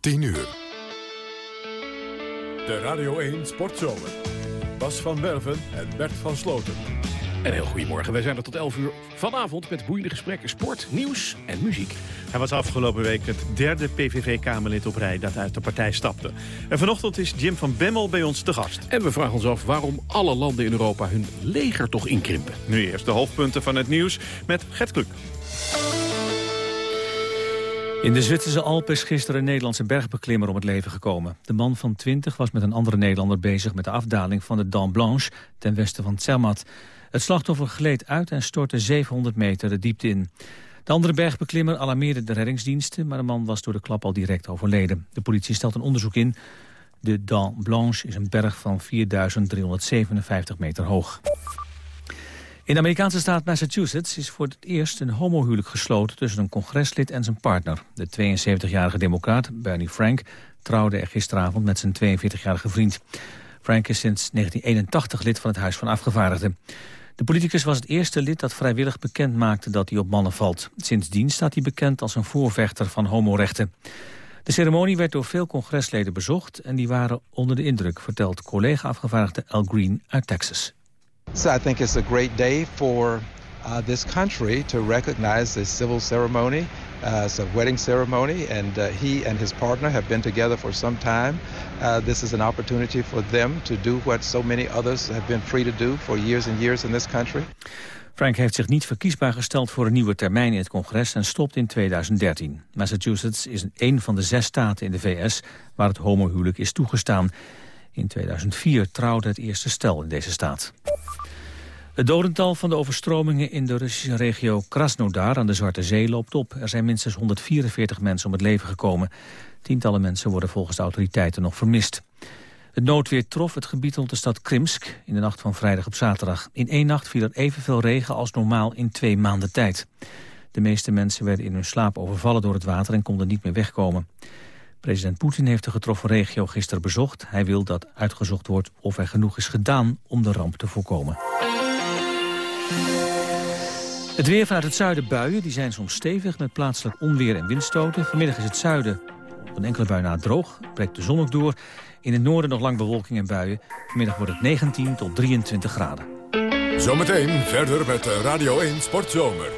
10 uur. De Radio 1 Sportzomer. Bas van Werven en Bert van Sloten. Een heel goedemorgen. Wij zijn er tot 11 uur vanavond met boeiende gesprekken, sport, nieuws en muziek. Hij was afgelopen week het derde PVV-Kamerlid op rij dat uit de partij stapte. En vanochtend is Jim van Bemmel bij ons te gast. En we vragen ons af waarom alle landen in Europa hun leger toch inkrimpen. Nu eerst de hoofdpunten van het nieuws met Gert Kluk. In de Zwitserse Alpen is gisteren een Nederlandse bergbeklimmer om het leven gekomen. De man van 20 was met een andere Nederlander bezig met de afdaling van de Dent Blanche ten westen van Zermatt. Het slachtoffer gleed uit en stortte 700 meter de diepte in. De andere bergbeklimmer alarmeerde de reddingsdiensten, maar de man was door de klap al direct overleden. De politie stelt een onderzoek in. De Dent Blanche is een berg van 4.357 meter hoog. In de Amerikaanse staat Massachusetts is voor het eerst een homohuwelijk gesloten tussen een congreslid en zijn partner. De 72-jarige democraat Bernie Frank trouwde er gisteravond met zijn 42-jarige vriend. Frank is sinds 1981 lid van het Huis van Afgevaardigden. De politicus was het eerste lid dat vrijwillig bekend maakte dat hij op mannen valt. Sindsdien staat hij bekend als een voorvechter van homorechten. De ceremonie werd door veel congresleden bezocht en die waren onder de indruk, vertelt collega-afgevaardigde Al Green uit Texas. So I think it's a great day for uh, this country to recognize the civil ceremony. Uh, it's a wedding ceremony, and uh, he and his partner have been together for some time. Uh, this is an opportunity for them to do what so many others have been free to do for years and years in this country. Frank heeft zich niet verkiesbaar gesteld voor een nieuwe termijn in het congres en stopt in 2013. Massachusetts is een van de zes staten in de VS waar het homohuwelijk is toegestaan. In 2004 trouwde het eerste stel in deze staat. Het dodental van de overstromingen in de Russische regio Krasnodar aan de Zwarte Zee loopt op. Er zijn minstens 144 mensen om het leven gekomen. Tientallen mensen worden volgens de autoriteiten nog vermist. Het noodweer trof het gebied rond de stad Krimsk in de nacht van vrijdag op zaterdag. In één nacht viel er evenveel regen als normaal in twee maanden tijd. De meeste mensen werden in hun slaap overvallen door het water en konden niet meer wegkomen. President Poetin heeft de getroffen regio gisteren bezocht. Hij wil dat uitgezocht wordt of er genoeg is gedaan om de ramp te voorkomen. Het weer vanuit het zuiden buien, die zijn soms stevig met plaatselijk onweer en windstoten. Vanmiddag is het zuiden op een enkele bui na droog, breekt de zon ook door. In het noorden nog lang bewolking en buien. Vanmiddag wordt het 19 tot 23 graden. Zometeen verder met Radio 1 Sportzomer.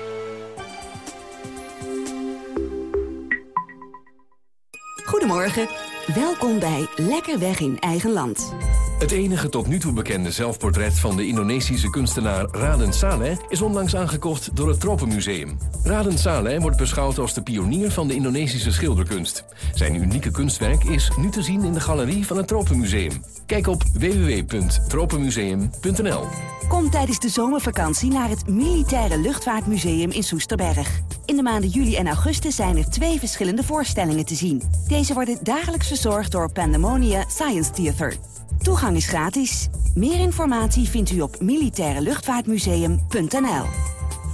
Goedemorgen, welkom bij Lekker Weg in Eigen Land. Het enige tot nu toe bekende zelfportret van de Indonesische kunstenaar Raden Saleh is onlangs aangekocht door het Tropenmuseum. Raden Saleh wordt beschouwd als de pionier van de Indonesische schilderkunst. Zijn unieke kunstwerk is nu te zien in de galerie van het Tropenmuseum. Kijk op www.tropenmuseum.nl Kom tijdens de zomervakantie naar het Militaire Luchtvaartmuseum in Soesterberg. In de maanden juli en augustus zijn er twee verschillende voorstellingen te zien. Deze worden dagelijks verzorgd door Pandemonia Science Theater. Toegang is gratis. Meer informatie vindt u op militaireluchtvaartmuseum.nl.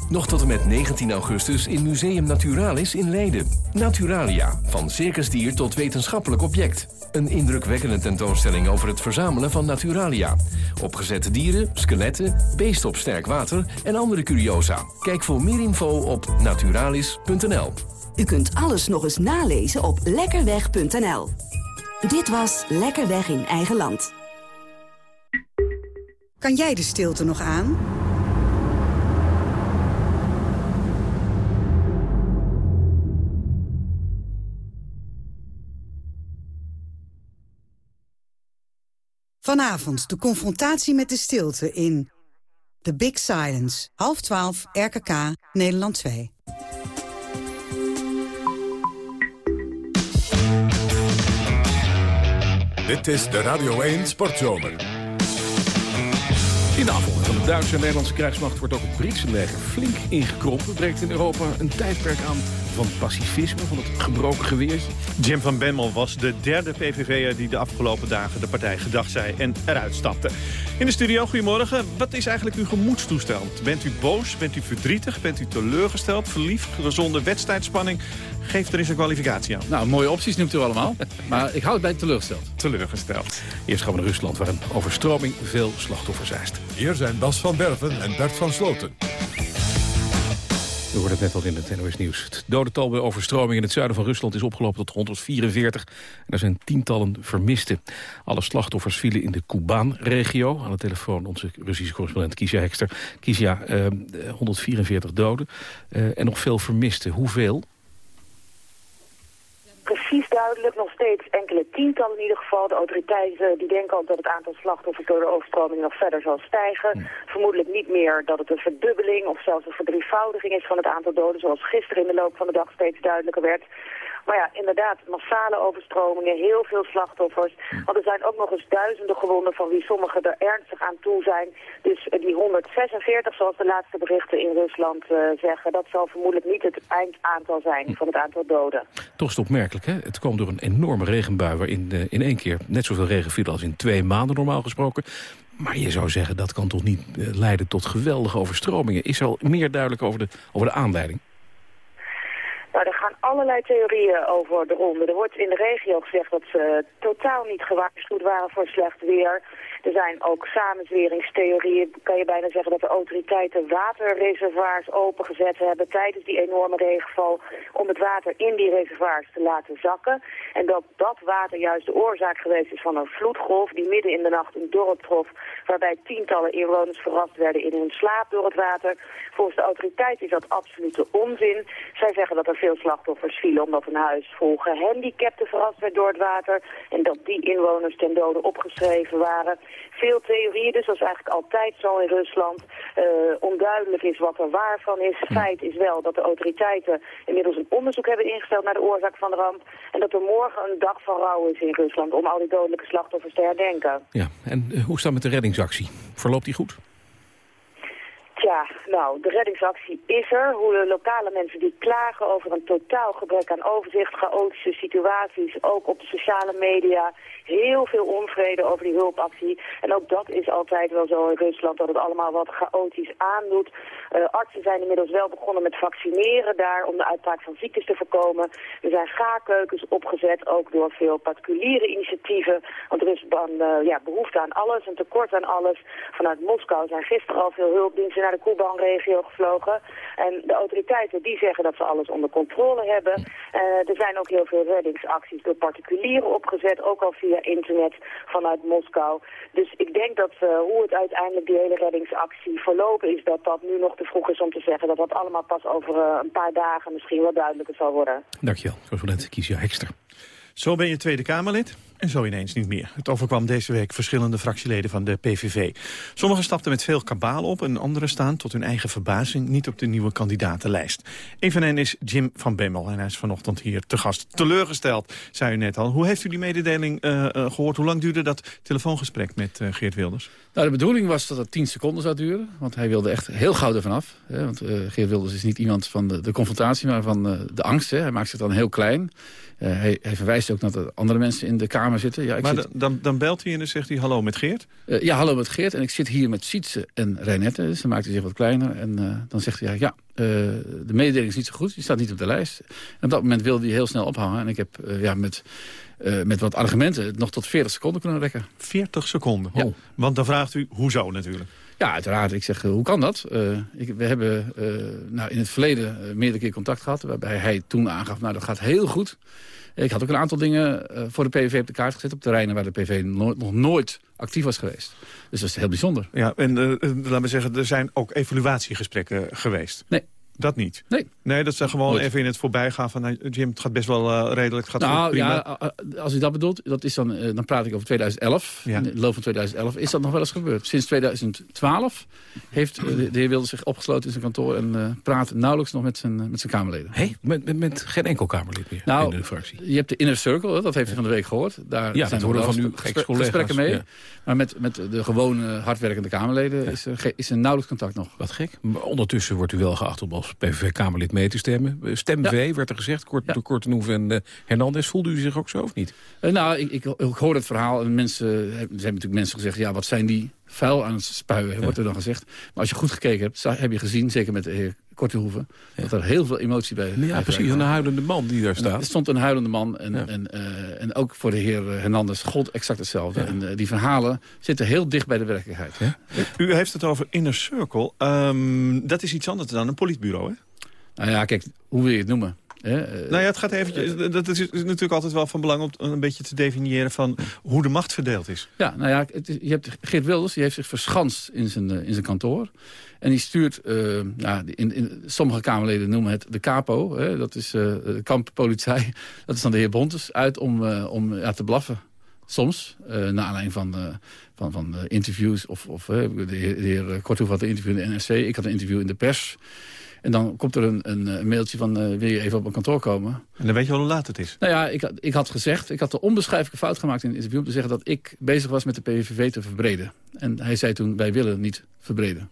Nog tot en met 19 augustus in Museum Naturalis in Leiden. Naturalia, van circusdier tot wetenschappelijk object. Een indrukwekkende tentoonstelling over het verzamelen van naturalia. Opgezette dieren, skeletten, beesten op sterk water en andere curiosa. Kijk voor meer info op naturalis.nl. U kunt alles nog eens nalezen op lekkerweg.nl. Dit was Lekker Weg in Eigen Land. Kan jij de stilte nog aan? Vanavond de confrontatie met de stilte in The Big Silence. Half twaalf, RKK, Nederland 2. Dit is de Radio 1 Sportzomer. In de van de Duitse en Nederlandse krijgsmacht wordt ook het Britse leger flink ingekrompen. Breekt in Europa een tijdperk aan van pacifisme, van het gebroken geweertje. Jim van Bemmel was de derde PVV'er die de afgelopen dagen de partij gedag zei en eruit stapte. In de studio, goedemorgen. Wat is eigenlijk uw gemoedstoestand? Bent u boos? Bent u verdrietig? Bent u teleurgesteld? Verliefd? Gezonde wedstrijdspanning? Geef er eens een kwalificatie aan. Nou, mooie opties noemt u allemaal. maar ik hou het bij teleurgesteld. Teleurgesteld. Eerst gaan we naar Rusland, waar een overstroming veel slachtoffers eist. Hier zijn Bas van Berven en Bert van Sloten. We hoorden het net al in het NOS Nieuws. Het dodental bij overstroming in het zuiden van Rusland is opgelopen tot 144. En er zijn tientallen vermisten. Alle slachtoffers vielen in de Kuban-regio. Aan de telefoon onze Russische correspondent Kisha Hekster. Kisha, eh, 144 doden eh, en nog veel vermisten. Hoeveel? precies duidelijk. Nog steeds enkele tientallen in ieder geval. De autoriteiten die denken ook dat het aantal slachtoffers door de overstroming nog verder zal stijgen. Vermoedelijk niet meer dat het een verdubbeling of zelfs een verdrievoudiging is van het aantal doden. Zoals gisteren in de loop van de dag steeds duidelijker werd. Maar ja, inderdaad, massale overstromingen, heel veel slachtoffers. Want er zijn ook nog eens duizenden gewonden van wie sommigen er ernstig aan toe zijn. Dus eh, die 146, zoals de laatste berichten in Rusland uh, zeggen, dat zal vermoedelijk niet het eindaantal zijn van het aantal doden. Toch is het opmerkelijk, hè? Het kwam door een enorme regenbui waarin uh, in één keer net zoveel regen viel als in twee maanden normaal gesproken. Maar je zou zeggen, dat kan toch niet leiden tot geweldige overstromingen. Is er al meer duidelijk over de, over de aanleiding? Nou, er gaan allerlei theorieën over de ronde. Er wordt in de regio gezegd dat ze totaal niet gewaarschuwd waren voor slecht weer. Er zijn ook samenzweringstheorieën. Kan je bijna zeggen dat de autoriteiten waterreservoirs opengezet hebben tijdens die enorme regenval om het water in die reservoirs te laten zakken. En dat dat water juist de oorzaak geweest is van een vloedgolf die midden in de nacht een dorp trof waarbij tientallen inwoners verrast werden in hun slaap door het water. Volgens de autoriteiten is dat absolute onzin. Zij zeggen dat er veel slachtoffers vielen omdat een huis vol gehandicapten verrast werd door het water en dat die inwoners ten dode opgeschreven waren veel theorieën, dus dat is eigenlijk altijd zo in Rusland. Uh, onduidelijk is wat er waar van is. Feit is wel dat de autoriteiten inmiddels een onderzoek hebben ingesteld naar de oorzaak van de ramp. En dat er morgen een dag van rouw is in Rusland om al die dodelijke slachtoffers te herdenken. Ja, en uh, hoe staat het met de reddingsactie? Verloopt die goed? Tja, nou, de reddingsactie is er. Hoe de lokale mensen die klagen over een totaal gebrek aan overzicht, chaotische situaties, ook op de sociale media, heel veel onvrede over die hulpactie. En ook dat is altijd wel zo in Rusland, dat het allemaal wat chaotisch aandoet. Uh, artsen zijn inmiddels wel begonnen met vaccineren daar om de uitbraak van ziektes te voorkomen. Er zijn gaarkeukens opgezet, ook door veel particuliere initiatieven. Want er is dan uh, ja, behoefte aan alles, een tekort aan alles. Vanuit Moskou zijn gisteren al veel hulpdiensten naar de Kuban-regio gevlogen. En de autoriteiten die zeggen dat ze alles onder controle hebben. Uh, er zijn ook heel veel reddingsacties door particulieren opgezet, ook al via internet vanuit Moskou. Dus ik denk dat uh, hoe het uiteindelijk die hele reddingsactie verlopen is, dat dat nu nog te vroeg is om te zeggen. Dat dat allemaal pas over uh, een paar dagen misschien wel duidelijker zal worden. Dankjewel, correspondent Kiesja Hekster. Zo ben je Tweede Kamerlid en zo ineens niet meer. Het overkwam deze week verschillende fractieleden van de PVV. Sommigen stapten met veel kabaal op en anderen staan tot hun eigen verbazing niet op de nieuwe kandidatenlijst. Een van hen is Jim van Bemmel en hij is vanochtend hier te gast. Teleurgesteld, zei u net al. Hoe heeft u die mededeling uh, uh, gehoord? Hoe lang duurde dat telefoongesprek met uh, Geert Wilders? Nou, de bedoeling was dat het 10 seconden zou duren. Want hij wilde echt heel gauw ervan af. Hè, want Geert Wilders is niet iemand van de, de confrontatie, maar van de angst. Hè. Hij maakt zich dan heel klein. Hij, hij, verwijst ook naar dat andere mensen in de Kamer zitten. Ja, ik maar zit... dan, dan belt hij en dan zegt hij hallo met Geert? Uh, ja, hallo met Geert. En ik zit hier met Sietse en Reinette. Dus dan maakt hij zich wat kleiner. En uh, dan zegt hij, ja, uh, de mededeling is niet zo goed. Die staat niet op de lijst. En op dat moment wilde hij heel snel ophangen. En ik heb ja, met, met wat argumenten nog tot 40 seconden kunnen rekken. 40 seconden? Ja. Oh. Want dan vraagt u, hoezo natuurlijk? Ja, uiteraard. Ik zeg, hoe kan dat? Uh, ik, we hebben nou, in het verleden meerdere keer contact gehad... waarbij hij toen aangaf, nou, dat gaat heel goed. Ik had ook een aantal dingen voor de PVV op de kaart gezet... op terreinen waar de PVV no nog nooit actief was geweest. Dus dat is heel bijzonder. Ja, en laten we zeggen, er zijn ook evaluatiegesprekken geweest. Nee. Dat niet? Nee. Nee, dat is gewoon Nooit. even in het voorbijgaan van... Nou, Jim, het gaat best wel uh, redelijk, het gaat nou, goed, prima. Ja, als u dat bedoelt, dat is dan, uh, dan praat ik over 2011. Ja. In de loop van 2011 is dat nog wel eens gebeurd. Sinds 2012 heeft uh, de, de heer Wilders zich opgesloten in zijn kantoor... en praat nauwelijks nog met zijn, met zijn Kamerleden. Hé, hey, met, met, met, geen enkel Kamerlid meer nou, in de fractie? je hebt de Inner Circle, dat heeft u ja. van de week gehoord. Daar ja, zijn horen van uw gesprekken mee. Ja. Maar met, met de gewone hardwerkende Kamerleden is, er, is er nauwelijks contact nog. Wat gek. Maar ondertussen wordt u wel geacht als PVV-Kamerlid mee te stemmen. Stem V, werd er gezegd, kort ja. door Kortenhoef en uh, Hernandez. Voelde u zich ook zo of niet? Uh, nou, ik, ik, ik, hoor het verhaal. En mensen, er zijn natuurlijk mensen gezegd, ja, wat zijn die vuil aan het spuien, wordt er dan gezegd. Maar als je goed gekeken hebt, heb je gezien, zeker met de heer Kortenhoeven, ja. dat er heel veel emotie bij Ja, precies, een huilende man die daar staat. Er stond een huilende man en, ja. en, uh, en ook voor de heer Hernandez gold exact hetzelfde. Ja. En uh, die verhalen zitten heel dicht bij de werkelijkheid. U heeft het over Inner Circle. Um, dat is iets anders dan een politbureau, hè? Nou ja, kijk, hoe wil je het noemen? Hè? Eh, Nou ja, het gaat eventjes, dat is natuurlijk altijd wel van belang om een beetje te definiëren van hoe de macht verdeeld is. Ja, nou ja, het is- je hebt Geert Wilders, die heeft zich verschanst in zijn, eh, in zijn kantoor. En die stuurt, nou, in, in, sommige Kamerleden noemen het de capo. Hè, dat is eh, de kamppolizei. Dat is dan de heer Bontes uit om, om ja, te blaffen. Soms, eh naar aanleiding van, van, van interviews. Of, of de heer, de heer Korthoef had een interview in de NRC. Ik had een interview in de pers. En dan komt er een, een, eh, mailtje van, eh, wil je even op mijn kantoor komen? En dan weet je wel hoe laat het is. Nou ja, ik, had- ik had gezegd, ik had de onbeschrijfelijke fout gemaakt in het interview... om te zeggen dat ik bezig was met de PVV te verbreden. En hij zei toen, wij willen niet verbreden.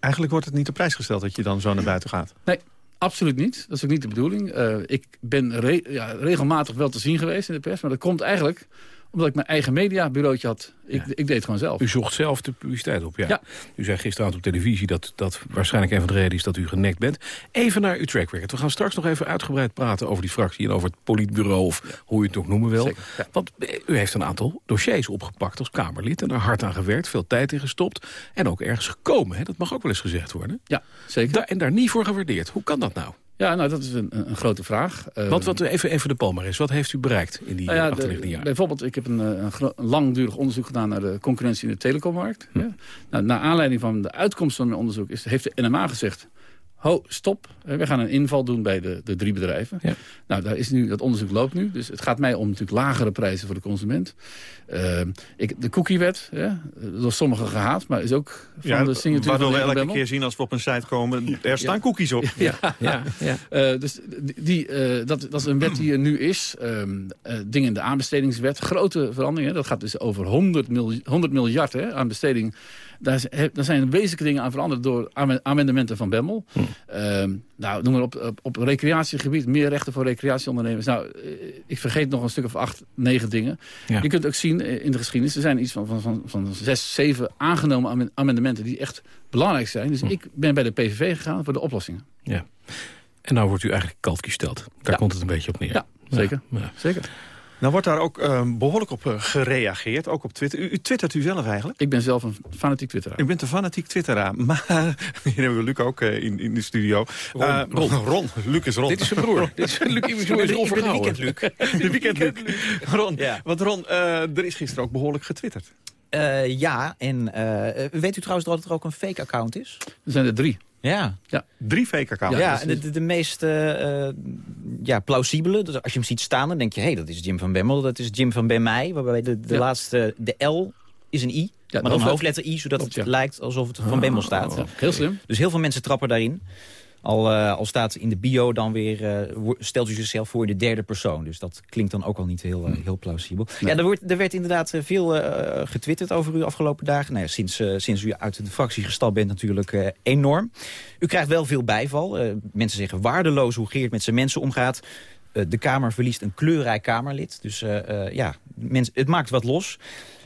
Eigenlijk wordt het niet op prijs gesteld dat je dan zo naar buiten gaat. Nee, absoluut niet. Dat is ook niet de bedoeling. Eh, ik ben re- ja, regelmatig wel te zien geweest in de pers... maar dat komt eigenlijk omdat ik mijn eigen mediabureautje had. Ik, ik deed het gewoon zelf. U zocht zelf de publiciteit op, ja. Ja. U zei gisteravond op televisie dat dat waarschijnlijk een van de redenen is dat u genekt bent. Even naar uw track record. We gaan straks nog even uitgebreid praten over die fractie en over het politbureau of hoe u het ook noemen wil. Want eh, u heeft een aantal dossiers opgepakt als Kamerlid en er hard aan gewerkt, veel tijd in gestopt en ook ergens gekomen. Hè? Dat mag ook wel eens gezegd worden. Ja, zeker. Daar, en daar niet voor gewaardeerd. Hoe kan dat nou? Ja, nou, dat is een, een grote vraag. Eh, Want wat, even, even de palmares. Wat heeft u bereikt in die Nou ja, eh, de- achterliggende jaren? bijvoorbeeld, ik heb een, eh, een, langdurig onderzoek gedaan naar de concurrentie in de telecommarkt. Ja. Nou, naar aanleiding van de uitkomst van mijn onderzoek is, heeft de NMA gezegd... Ho, stop, Eh, we gaan een inval doen bij de, de drie bedrijven. Ja. Nou, daar is nu, dat onderzoek loopt nu. Dus het gaat mij om natuurlijk lagere prijzen voor de consument. Eh, ik, de cookiewet, ja, door sommigen gehaat, maar is ook van de signatuur waardoor we elke keer zien als we op een site komen, er staan cookies op. Ja, Ja, ja. Eh, dus die, eh, dat, dat is een wet die er nu is. Ehm eh, dingen in de aanbestedingswet. Grote veranderingen. Dat gaat dus over 100, miljoen, 100 miljard hè, aan besteding. Daar, zijn wezenlijke dingen aan veranderd door am- amendementen van Bemmel. Ehm, nou, noem maar op, op, op recreatiegebied. Meer rechten voor recreatieondernemers. Nou, eh, ik vergeet nog een stuk of acht, negen dingen. Ja. Je kunt ook zien eh, in de geschiedenis. Er zijn iets van, van, van, van zes, zeven aangenomen amen- amendementen die echt belangrijk zijn. Dus ik ben bij de PVV gegaan voor de oplossingen. ja. En nou wordt u eigenlijk kalt gesteld. Daar Ja. komt het een beetje op neer. Ja, zeker. Ja. Zeker. Nou wordt daar ook eh, behoorlijk op eh, gereageerd, ook op Twitter. U, u twittert u zelf eigenlijk? Ik ben zelf een fanatiek twitteraar. U bent een fanatiek twitteraar, maar hier hebben we Luc ook eh, in, in de studio. Ron, Eh, Ron. Ron, Luc is Ron. Dit is zijn broer. Dit is Luc Immers, Ron de weekend Luc. De weekend Luc. Ron, Ja. want Ron, er is gisteren ook behoorlijk getwitterd. Eh, ja, en eh, weet u trouwens dat er ook een fake account is? Er zijn er drie. Ja, Drie fake accounts. ja, dus- de, de, de meest eh, ja, plausibele. Dus als je hem ziet staan, dan denk je... hé, hey, dat is Jim van Bemmel, dat is Jim van Bemmey. Waarbij de, de Ja. laatste, de L is een I. Ja, maar dan hoofdletter. hoofdletter I, zodat Klopt, het ja. lijkt alsof het van Bemmel staat. Ja, heel slim. Dus heel veel mensen trappen daarin. Al, al staat in de bio dan weer, eh, stelt u zichzelf voor in de derde persoon. Dus dat klinkt dan ook al niet heel, eh, heel plausibel. Ja, er, wordt, er werd inderdaad veel getwitterd over u afgelopen dagen. Nou ja, sinds, sinds u uit de fractie gestapt bent natuurlijk enorm. U krijgt wel veel bijval. Mensen zeggen waardeloos hoe Geert met zijn mensen omgaat. De Kamer verliest een kleurrijk Kamerlid. Dus ja, mens, het maakt wat los.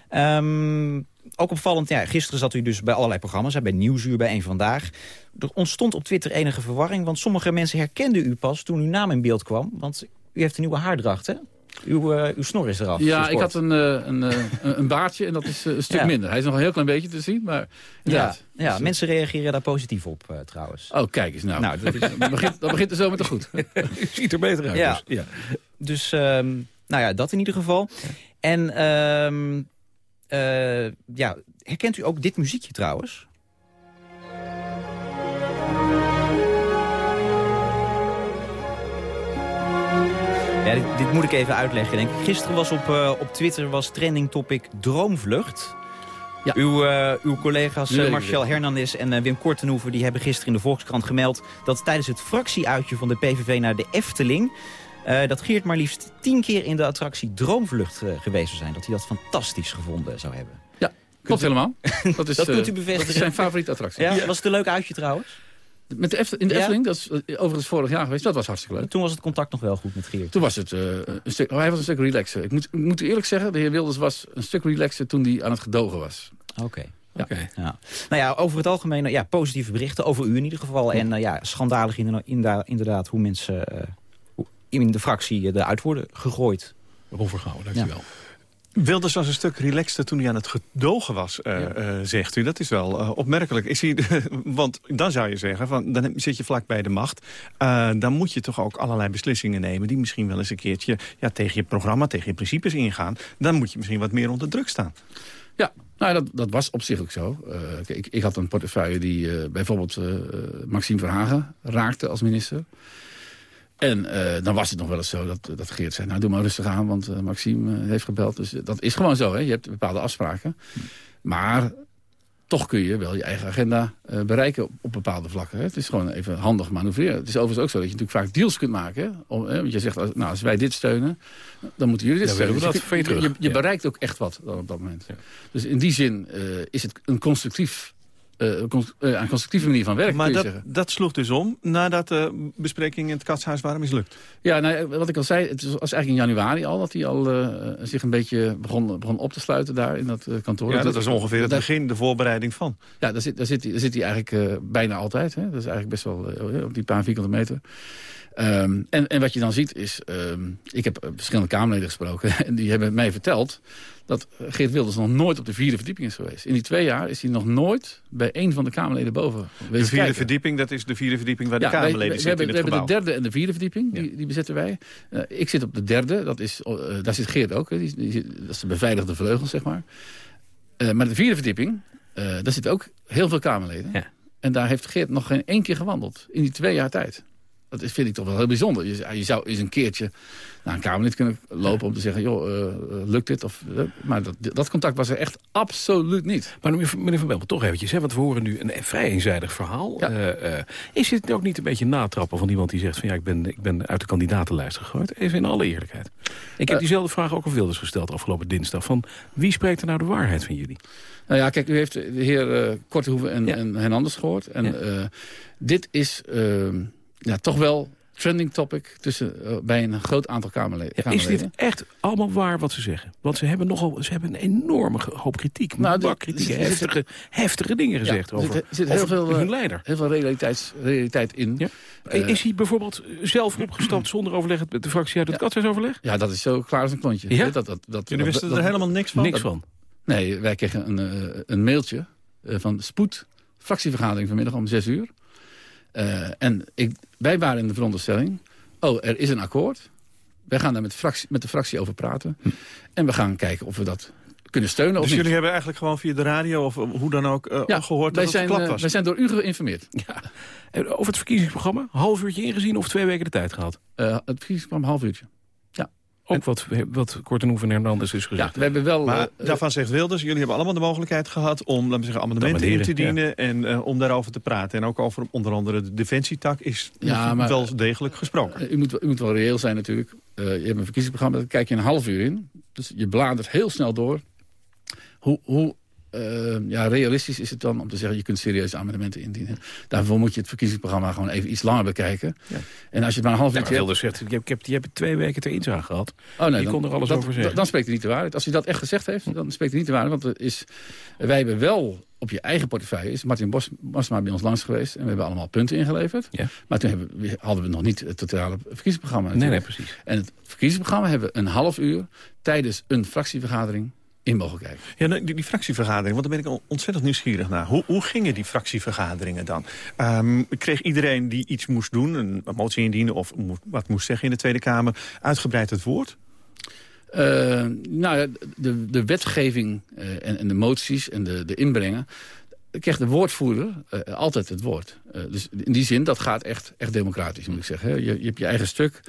Ehm, ook opvallend, ja, gisteren zat u dus bij allerlei programma's, hè, bij Nieuwsuur, bij Eén Vandaag. Er ontstond op Twitter enige verwarring, want sommige mensen herkenden u pas toen uw naam in beeld kwam. Want u heeft een nieuwe haardracht, hè? Uw, eh, uw snor is eraf. Ja, ik had een, eh, een, eh, een, een baardje en dat is een stuk Ja. minder. Hij is nog een heel klein beetje te zien, maar Ja, inderdaad. ja Dus, mensen reageren daar positief op, trouwens. Oh, kijk eens nou. Nou, dat is- dat, begint, dat begint er zo met de goed. U ziet er beter uit. Ja. dus. ja. Dus, ehm, nou ja, dat in ieder geval. En, ehm, eh, ja, herkent u ook dit muziekje trouwens? Ja, dit, dit moet ik even uitleggen, denk ik. Gisteren was op, eh, op Twitter was trending topic Droomvlucht. Ja. Uw, eh, uw collega's eh, Marcel. Hernandez en eh, Wim Kortenhoeven... die hebben gisteren in de Volkskrant gemeld... dat tijdens het fractieuitje van de PVV naar de Efteling... eh, dat Geert maar liefst tien keer in de attractie Droomvlucht eh, geweest zou zijn. Dat hij dat fantastisch gevonden zou hebben. Ja, klopt helemaal. Dat, is, Dat kunt eh, u bevestigen. Dat is zijn favoriete attractie. Ja, Was het een leuk uitje trouwens? Met de Eftel- in de Ja. Efteling, dat is eh, overigens vorig jaar geweest, dat was hartstikke leuk. Toen was het contact nog wel goed met Geert. Toen was het eh, een stuk, oh, hij was een stuk relaxer. Ik moet, ik moet u eerlijk zeggen, de heer Wilders was een stuk relaxer toen hij aan het gedogen was. Oké. Ja. Oké. Ja. Nou ja, over het algemeen eh, ja, positieve berichten. Over u in ieder geval. En eh, ja, schandalig inderdaad, hoe mensen eh, in de fractie eh, eruit worden gegooid. Ron Vergouwen, dank Ja. Wilders was een stuk relaxter toen hij aan het gedogen was, uh, zegt u. Dat is wel uh, opmerkelijk. Is hij, want dan zou je zeggen, van, dan zit je vlak bij de macht. dan moet je toch ook allerlei beslissingen nemen... die misschien wel eens een keertje ja, tegen je programma, tegen je principes ingaan. Dan moet je misschien wat meer onder druk staan. Ja, nou, dat, dat was op zich ook zo. ik, ik had een portefeuille die bijvoorbeeld Maxime Verhagen raakte als minister... En uh, dan was het nog wel eens zo dat, dat Geert zei... nou, doe maar rustig aan, want uh, Maxime uh, heeft gebeld. Dus dat is gewoon zo, hè? je hebt bepaalde afspraken. Maar toch kun je wel je eigen agenda bereiken op, op, bepaalde vlakken. Hè? Het is gewoon even handig manoeuvreren. Het is overigens ook zo dat je natuurlijk vaak deals kunt maken. Hè? Om, hè? Want je zegt, nou, als wij dit steunen, dan moeten jullie dit steunen. Dus je, je, je, je, bereikt ook echt wat dan op dat moment. Ja. Dus in die zin is het een constructief uh, een constructieve manier van werken, Maar dat, dat, sloeg dus om nadat de besprekingen in het katshuis waren mislukt? Ja, nou, wat ik al zei, het was eigenlijk in januari al... dat hij al zich een beetje begon, begon op te sluiten daar in dat kantoor. Ja, dat was ongeveer het begin, de voorbereiding van. Ja, daar zit, daar zit, hij, daar zit hij eigenlijk bijna altijd. Hè? Dat is eigenlijk best wel op die paar vierkante meter. Um, en, en wat je dan ziet is... Um, ik heb verschillende Kamerleden gesproken... en die hebben mij verteld dat Geert Wilders nog nooit op de vierde verdieping is geweest. In die twee jaar is hij nog nooit bij een van de Kamerleden boven De vierde kijken. verdieping, dat is de vierde verdieping waar de Kamerleden wij, zitten we, in het We hebben de derde en de vierde verdieping, die, die bezetten wij. Uh, ik zit op de derde, dat is, uh, daar zit Geert ook. Hè, die, die, dat is de beveiligde vleugel, zeg maar. Uh, maar de vierde verdieping, daar zitten ook heel veel Kamerleden. Ja. En daar heeft Geert nog geen één keer gewandeld. In die twee jaar tijd. Dat vind ik toch wel heel bijzonder. Je, je zou eens een keertje naar een Kamerlid kunnen lopen om te zeggen... joh, uh, lukt dit? Of, uh, maar dat, dat contact was er echt absoluut niet. Maar meneer Van Belpen, toch eventjes. Hè, want we horen nu een vrij eenzijdig verhaal. Ja. Uh, is het ook niet een beetje natrappen van iemand die zegt... van ja, ik ben, ik ben uit de kandidatenlijst gegooid? Even in alle eerlijkheid. Ik heb diezelfde vraag ook al Wilders gesteld afgelopen dinsdag. Van wie spreekt er nou de waarheid van jullie? Nou ja, kijk, u heeft de heer Kortehoeven en, ja. en Hernandez gehoord. En ja. dit is ehm, ja, toch wel trending topic tussen, uh, bij een groot aantal Kamerleden. Ja, is dit echt allemaal waar wat ze zeggen? Want ze hebben nogal ze hebben een enorme hoop kritiek. Nou, kritiek, zit, heftige, heftige dingen gezegd ja, over, er zit, heel veel, hun leider. Heel veel realiteits, realiteit in. Ja. Uh, is hij bijvoorbeeld zelf opgestapt zonder overleg met de fractie uit het ja. katshuisoverleg? Ja, dat is zo klaar als een klontje. Ja? Dat, dat, dat, Jullie wisten dat, er helemaal niks van? Niks van? Nee, wij kregen een, uh, een mailtje van spoed fractievergadering vanmiddag om zes uur. Uh, en ik, wij waren in de veronderstelling... oh, er is een akkoord. Wij gaan daar met, fractie, met de fractie over praten. Hm. En we gaan kijken of we dat kunnen steunen dus of jullie hebben eigenlijk gewoon via de radio of hoe dan ook uh, ja, gehoord dat zijn, het geklapt was? wij zijn door u geïnformeerd. Ja. Over het verkiezingsprogramma, half uurtje ingezien of twee weken de tijd gehad? Uh, het verkiezingsprogramma half uurtje. Ook wat, wat Kortenhoeven en Hernandez is gezegd. Ja, we hebben wel, maar uh, daarvan zegt Wilders, jullie hebben allemaal de mogelijkheid gehad... om laten we zeggen, amendementen in te dienen ja. en uh, om daarover te praten. En ook over onder andere de defensietak is ja, maar, wel degelijk gesproken. Uh, u, moet, u moet wel reëel zijn natuurlijk. je hebt een verkiezingsprogramma, daar kijk je een half uur in. Dus je bladert heel snel door. Hoe, hoe uh, ja, realistisch is het dan om te zeggen... je kunt serieuze amendementen indienen. Daarvoor moet je het verkiezingsprogramma gewoon even iets langer bekijken. Ja. En als je het maar een half uur... Ja, hebt... zegt, ik heb, ik heb, die hebben twee weken ter inzage gehad. Oh, nee, die dan, kon er alles dat, over zeggen. Dan spreekt hij niet de waarheid. Als hij dat echt gezegd heeft, dan spreekt hij niet de waarheid. Want er is, wij hebben wel op je eigen portefeuille... is Martin Bos, Bosma bij ons langs geweest... en we hebben allemaal punten ingeleverd. Ja. Maar toen hebben hadden we nog niet het totale verkiezingsprogramma. Nee, nee, precies. En het verkiezingsprogramma hebben we een half uur... tijdens een fractievergadering in mogen kijken. Ja, nou, die, die, fractievergadering, want daar ben ik ontzettend nieuwsgierig naar. Hoe, hoe gingen die fractievergaderingen dan? Um, kreeg iedereen die iets moest doen, een motie indienen... of wat moest zeggen in de Tweede Kamer, uitgebreid het woord? Uh, nou, de, de wetgeving uh, en, en, de moties en de, de inbrengen... kreeg de woordvoerder uh, altijd het woord. dus in die zin, dat gaat echt, echt democratisch, moet ik zeggen. Je, je hebt je eigen stuk.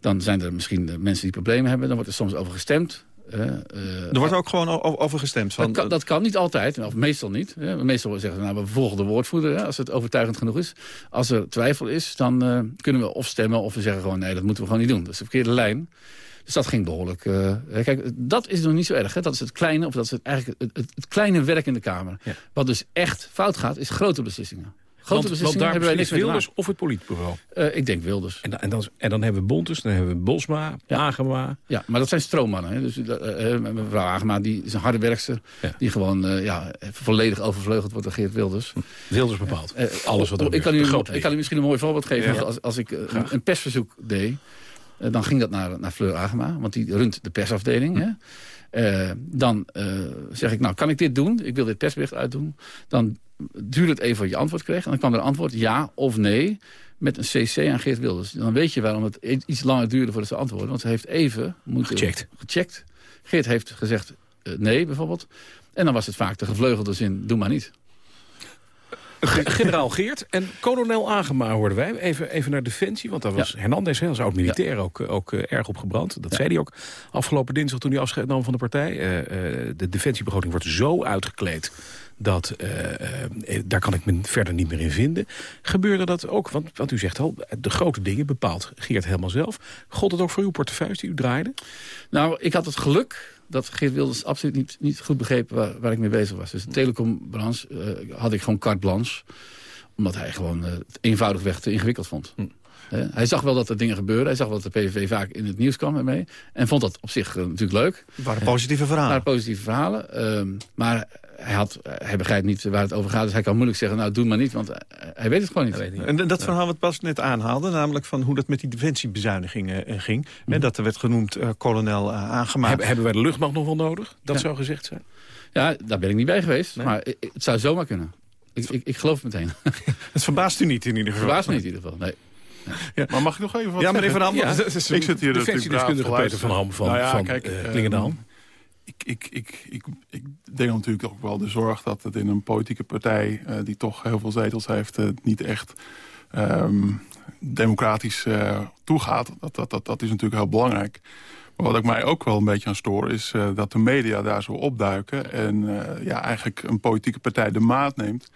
Dan zijn er misschien mensen die problemen hebben. Dan wordt er soms over gestemd. Uh, er wordt ook gewoon over gestemd? Van, dat, kan, dat kan niet altijd, of meestal niet. Hè. Meestal zeggen we, nou, we volgen de woordvoerder, hè, als het overtuigend genoeg is. Als er twijfel is, dan uh, kunnen we of stemmen of we zeggen gewoon... nee, dat moeten we gewoon niet doen. Dat is de verkeerde lijn. Dus dat ging behoorlijk... kijk, dat is nog niet zo erg. Hè. Dat is het kleine, of dat is het, eigenlijk het, het, het kleine werk in de Kamer. Ja. Wat dus echt fout gaat, is grote beslissingen. Grote want, want daar hebben wij niks Wilders of het politbureau? Uh, ik denk Wilders. En, en, dan, en dan hebben we Bontes, dan hebben we Bosma, ja. Agema. Ja, maar dat zijn stroommannen. Hè. Dus, uh, mevrouw Agema die is een harde werkster. Ja. Die gewoon uh, ja, volledig overvleugeld wordt door Geert Wilders. Wilders bepaalt. Alles wat er ik kan, u, ik kan u misschien een mooi voorbeeld geven. Ja. Als, als ik een, persverzoek deed... Eh, dan ging dat naar, naar Fleur Agema, want die runt de persafdeling. Hè? Eh, dan eh, zeg ik, nou, kan ik dit doen? Ik wil dit persbericht uitdoen. Dan duurde het even wat je antwoord kreeg. En dan kwam er een antwoord ja of nee met een cc aan Geert Wilders. Dan weet je waarom het iets langer duurde voordat ze antwoorden. Want ze heeft even moeten Gecheckt. gecheckt. Geert heeft gezegd nee, bijvoorbeeld. En dan was het vaak de gevleugelde zin, doe maar niet. Generaal Geert en kolonel Agema hoorden wij. Even, even naar Defensie, want daar was Hernandez hè, als oud-militair ook, ook eh, erg op gebrand. Dat zei hij ook afgelopen dinsdag toen hij afscheid nam van de partij. Eh, eh, de defensiebegroting wordt zo uitgekleed dat eh, eh, daar kan ik me verder niet meer in vinden. Gebeurde dat ook? Want, want u zegt al, de grote dingen bepaalt Geert helemaal zelf. God het ook voor uw portefeuille die u draaide? Nou, ik had het geluk dat Geert Wilders absoluut niet, niet goed begreep waar, waar ik mee bezig was. Dus de telecombranche eh, had ik gewoon carte blanche. Omdat hij gewoon uh, eenvoudigweg te ingewikkeld vond. Hm. Uh, hij zag wel dat er dingen gebeurden. Hij zag wel dat de PVV vaak in het nieuws kwam ermee. En vond dat op zich natuurlijk leuk. Het waren positieve verhalen. Het waren positieve verhalen. Ehm, maar hij, had, hij begrijpt niet waar het over gaat. Dus hij kan moeilijk zeggen, nou doe maar niet. Want hij weet het gewoon niet. niet. En dat verhaal wat Bas net aanhaalde. Namelijk van hoe dat met die defensiebezuinigingen ging. Mm. Dat er werd genoemd uh, kolonel uh, aangemaakt. Hebben, hebben wij de luchtmacht nog wel nodig? Dat ja. zou gezegd zijn. Ja, daar ben ik niet bij geweest. Nee. Maar het zou zomaar kunnen. Ik, ik, ik geloof het meteen. het verbaast u niet in ieder geval? Verbaast me niet in ieder geval, nee. Ja. Maar mag ik nog even wat Ja, meneer Van Ham. Ja, ik zit hier defensiedeskundige Peter Van Ham van, nou ja, van kijk, uh, Klingende Ham. Ik, ik, ik, ik, ik deel natuurlijk ook wel de zorg dat het in een politieke partij... Uh, die toch heel veel zetels heeft, uh, niet echt um, democratisch uh, toegaat. Dat, dat, dat, dat is natuurlijk heel belangrijk. Maar wat ik mij ook wel een beetje aan stoor... is dat de media daar zo opduiken... en ja, eigenlijk een politieke partij de maat neemt...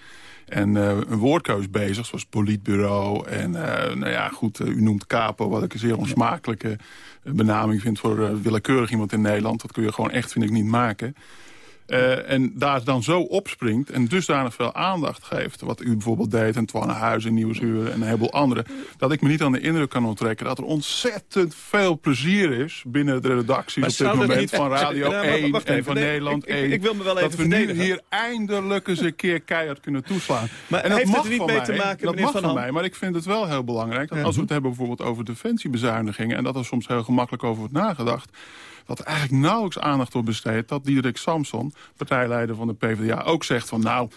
En uh, een woordkeus bezig, zoals politbureau. En nou ja, goed, u noemt capo, wat ik een zeer onsmakelijke benaming vind... voor willekeurig iemand in Nederland. Dat kun je gewoon echt, vind ik, niet maken. Uh, en daar dan zo opspringt en dusdanig veel aandacht geeft... wat u bijvoorbeeld deed, en Twanne Huizen, Nieuwsuur en een heleboel anderen... dat ik me niet aan de indruk kan onttrekken... dat er ontzettend veel plezier is binnen de redacties maar op dit moment... Niet... van Radio ja, 1 en van nee, Nederland ik, 1. Ik, ik, wil me wel dat even we nu hier eindelijk eens een keer keihard kunnen toeslaan. Maar en dat heeft mag het er niet mee mij, te maken, dat mag Van van mij, maar ik vind het wel heel belangrijk... dat Ja. als we het hebben bijvoorbeeld over defensiebezuinigingen... en dat er soms heel gemakkelijk over wordt nagedacht dat er eigenlijk nauwelijks aandacht op besteedt... dat Diederik Samson, partijleider van de PvdA, ook zegt van... nou,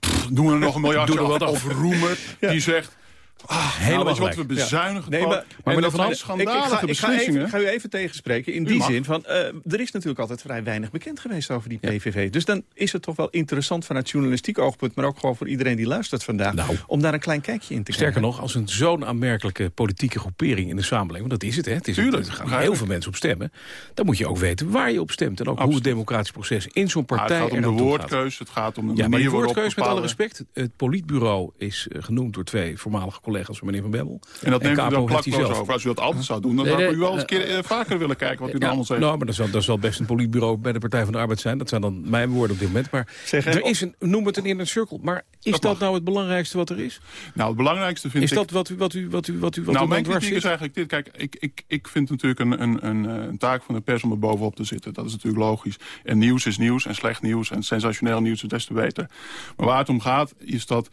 pff, doen we er nog een miljardje Doe er wat af. af. Of Roemer, die zegt... Ah, Helemaal nou, je wat we bezuinigen? Nee, maar- maar, en dat zijn Ham, ik, ik, schandalige ga, ik, ga beslissingen. even, ik ga u even tegenspreken in U die mag. zin van... eh, er is natuurlijk altijd vrij weinig bekend geweest over die PVV. Dus dan is het toch wel interessant vanuit journalistiek oogpunt... maar ook gewoon voor iedereen die luistert vandaag... Nou. om daar een klein kijkje in te Sterker krijgen. nog, als een zo'n aanmerkelijke politieke groepering in de samenleving... want dat is het, hè? Het is Tuurlijk, er gaan heel veel mensen op stemmen. Dan moet je ook weten waar je op stemt. En ook hoe het democratisch proces in zo'n Maar partij het gaat om de woordkeus, het gaat om de Ja, maar manier die waarop woordkeus, met alle respect... het politbureau is eh, genoemd door twee voormalige collega's van meneer Van Bemmel. En dat neemt u dan zelf. over. Als u dat altijd zou doen, dan Nee, zou ik nee, u wel eens een keer eh, vaker willen kijken wat u dan allemaal zegt. Nou, maar dat zal, dat zal best een politbureau bij de Partij van de Arbeid zijn. Dat zijn dan mijn woorden op dit moment. Maar Zeg, er eh, is een, noem het een inner circle. Maar is Dat nou het belangrijkste wat er is? Nou, het belangrijkste vind Is ik... dat wat u, wat u, wat u, wat u, wat nou, u mijn kritiek is eigenlijk dit. Kijk, ik, ik, ik vind natuurlijk een, een, een, eh, een taak van de pers om er bovenop te zitten. Dat is natuurlijk logisch. En nieuws is nieuws en slecht nieuws en sensationeel nieuws is des te beter. Maar waar het om gaat is dat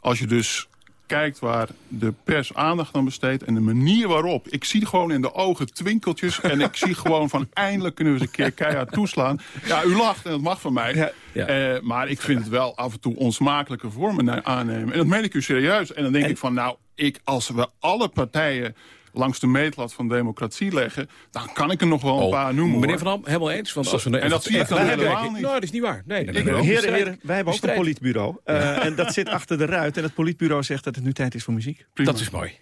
als je dus kijkt waar de pers aandacht aan besteedt... en de manier waarop. Ik zie gewoon in de ogen twinkeltjes... en ik zie gewoon van eindelijk kunnen we eens een keer keihard toeslaan. Ja, u lacht en dat mag van mij. Ja. Ja. Eh, maar ik vind het wel af en toe onsmakelijke vormen aannemen. En dat meen ik u serieus. En dan denk En- ik van, nou, ik, als we alle partijen langs de meetlat van democratie leggen... dan kan ik er nog wel een Oh, paar noemen. Meneer hoor. Van Ham, helemaal eens. Want als we nou En dat zie ik helemaal niet. Nou, dat is niet waar. Nee, nee. Heren, wij hebben ook een politbureau. Eh, en dat zit achter de ruit. En het politbureau zegt dat het nu tijd is voor muziek. Prima. Dat is mooi.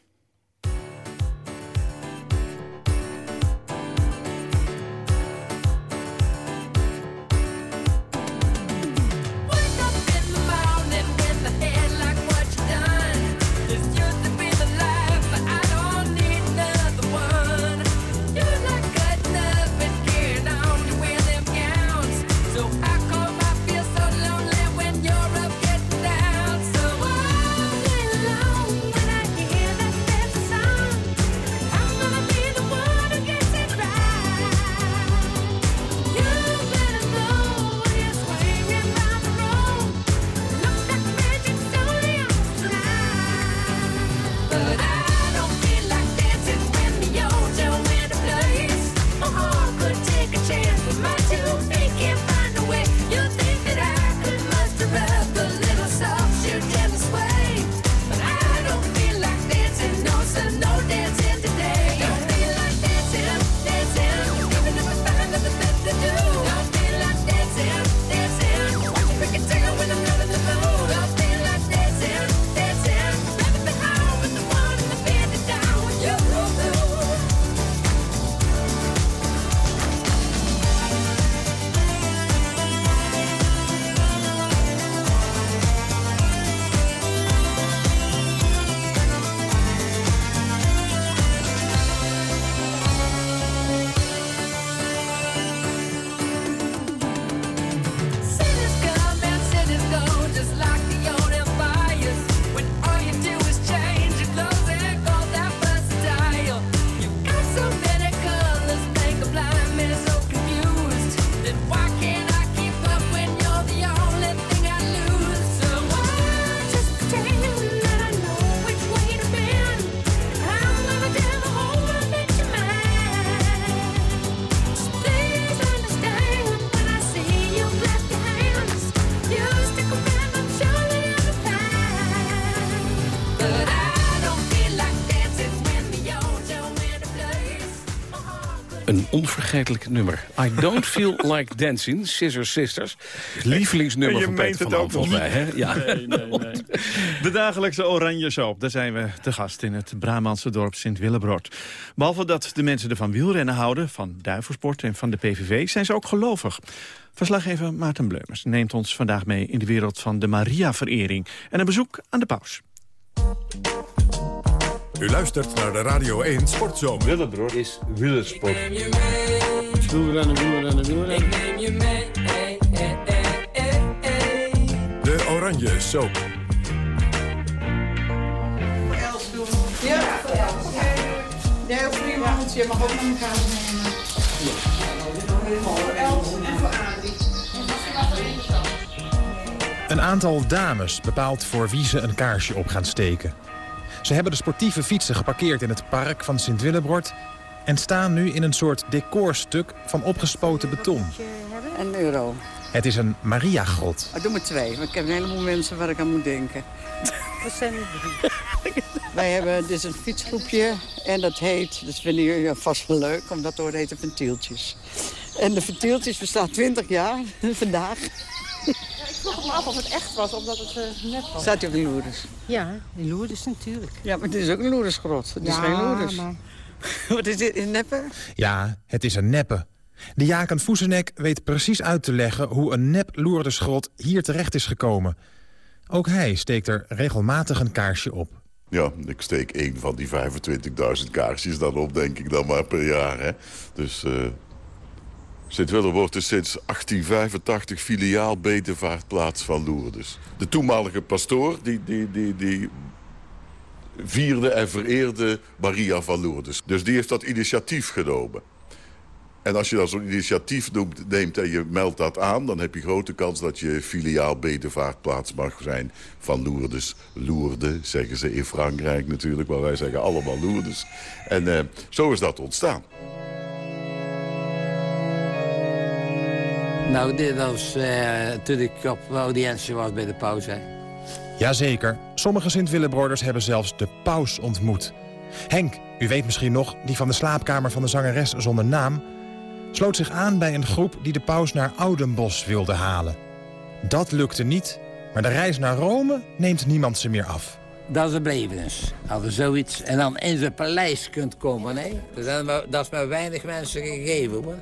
Onvergetelijk nummer. I Don't Feel Like Dancing, Scissor Sisters. Lievelingsnummer Je van Peter het van volgens mij. Hè? Ja. Nee, nee, nee. De dagelijkse oranje soap. Daar zijn we te gast in het Brabantse dorp Sint-Willebrod. Behalve dat de mensen er van wielrennen houden, van duivelsport en van de PVV, zijn ze ook gelovig. Verslaggever Maarten Bleumers neemt ons vandaag mee in de wereld van de Maria-verering en een bezoek aan de paus. U luistert naar de Radio 1 Sportzomer. Willebrod is wielersport. Wielrennen, wielrennen, wielrennen. De oranje soap. Ja, Jij ook voor iemand, je mag ook naar elkaar nemen. Voor Els en voor. Een aantal dames bepaalt voor wie ze een kaarsje op gaan steken. Ze hebben de sportieve fietsen geparkeerd in het park van Sint-Willebrod... en staan nu in een soort decorstuk van opgespoten beton. Een euro. Het is een Mariagrot. Oh, doe maar twee, want ik heb een heleboel mensen waar ik aan moet denken. Dat zijn er drie. Wij hebben, is een fietsgroepje en dat heet, dat vinden jullie vast wel leuk, omdat het heet Ventieltjes. En de Ventieltjes bestaan 20 jaar, vandaag. Ik vroeg me af of het echt was, omdat het uh, net was. Staat ook in Lourdes? Ja, in Lourdes natuurlijk. Ja, maar het is ook een Lourdesgrot. Het is Ja, geen Lourdes. maar- Wat is dit, in Neppe? Ja, het is een neppe. De Jaken Voesenek weet precies uit te leggen... hoe een nep Loerdesgrot hier terecht is gekomen. Ook hij steekt er regelmatig een kaarsje op. Ja, ik steek één van die 25.000 kaarsjes dan op, denk ik dan maar per jaar. Hè. Dus eh Sint-Willem wordt dus sinds 1885 filiaal bedevaartplaats van Lourdes. De toenmalige pastoor die, die, die, die vierde en vereerde Maria van Lourdes. Dus die heeft dat initiatief genomen. En als je dan zo'n initiatief noemt, neemt en je meldt dat aan... dan heb je grote kans dat je filiaal bedevaartplaats mag zijn van Lourdes. Lourdes, zeggen ze in Frankrijk natuurlijk, maar wij zeggen allemaal Lourdes. En eh, zo is dat ontstaan. Nou, dit was eh, toen ik op audiëntie was bij de paus. Hè. Jazeker, sommige Sint-Willebroeders hebben zelfs de paus ontmoet. Henk, u weet misschien nog, die van de slaapkamer van de zangeres zonder naam... sloot zich aan bij een groep die de paus naar Oudenbos wilde halen. Dat lukte niet, maar de reis naar Rome neemt niemand ze meer af. Dat is een belevenis. Als je zoiets en dan in zijn paleis kunt komen. Hè. Dat, is maar, dat is maar weinig mensen gegeven. Hoor.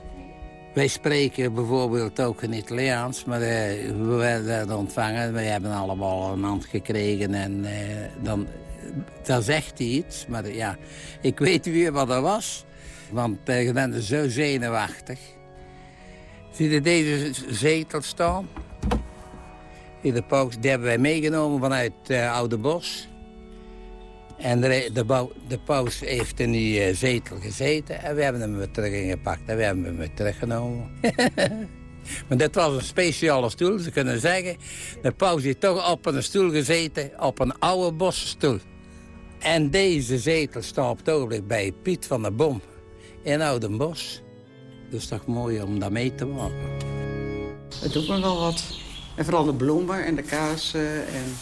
Wij spreken bijvoorbeeld ook in Italiaans, maar eh, we werden ontvangen. Wij hebben allemaal een hand gekregen en eh, dan, dan zegt hij iets. Maar eh, ja, ik weet weer wat dat was, want eh, je bent zo zenuwachtig. Zie je deze zetel staan? Die, de, die hebben wij meegenomen vanuit uh, Oude Bos. En de, de, de paus heeft in die uh, zetel gezeten en we hebben hem weer terug ingepakt. En we hebben hem weer teruggenomen. maar dit was een speciale stoel. Ze kunnen zeggen, de paus heeft toch op een stoel gezeten, op een oude bosstoel. En deze zetel staat op het ogenblik bij Piet van der Bom in Oudenbos. Dus toch mooi om dat mee te maken. Het doet me wel wat. En vooral de bloemen en de kaarsen en...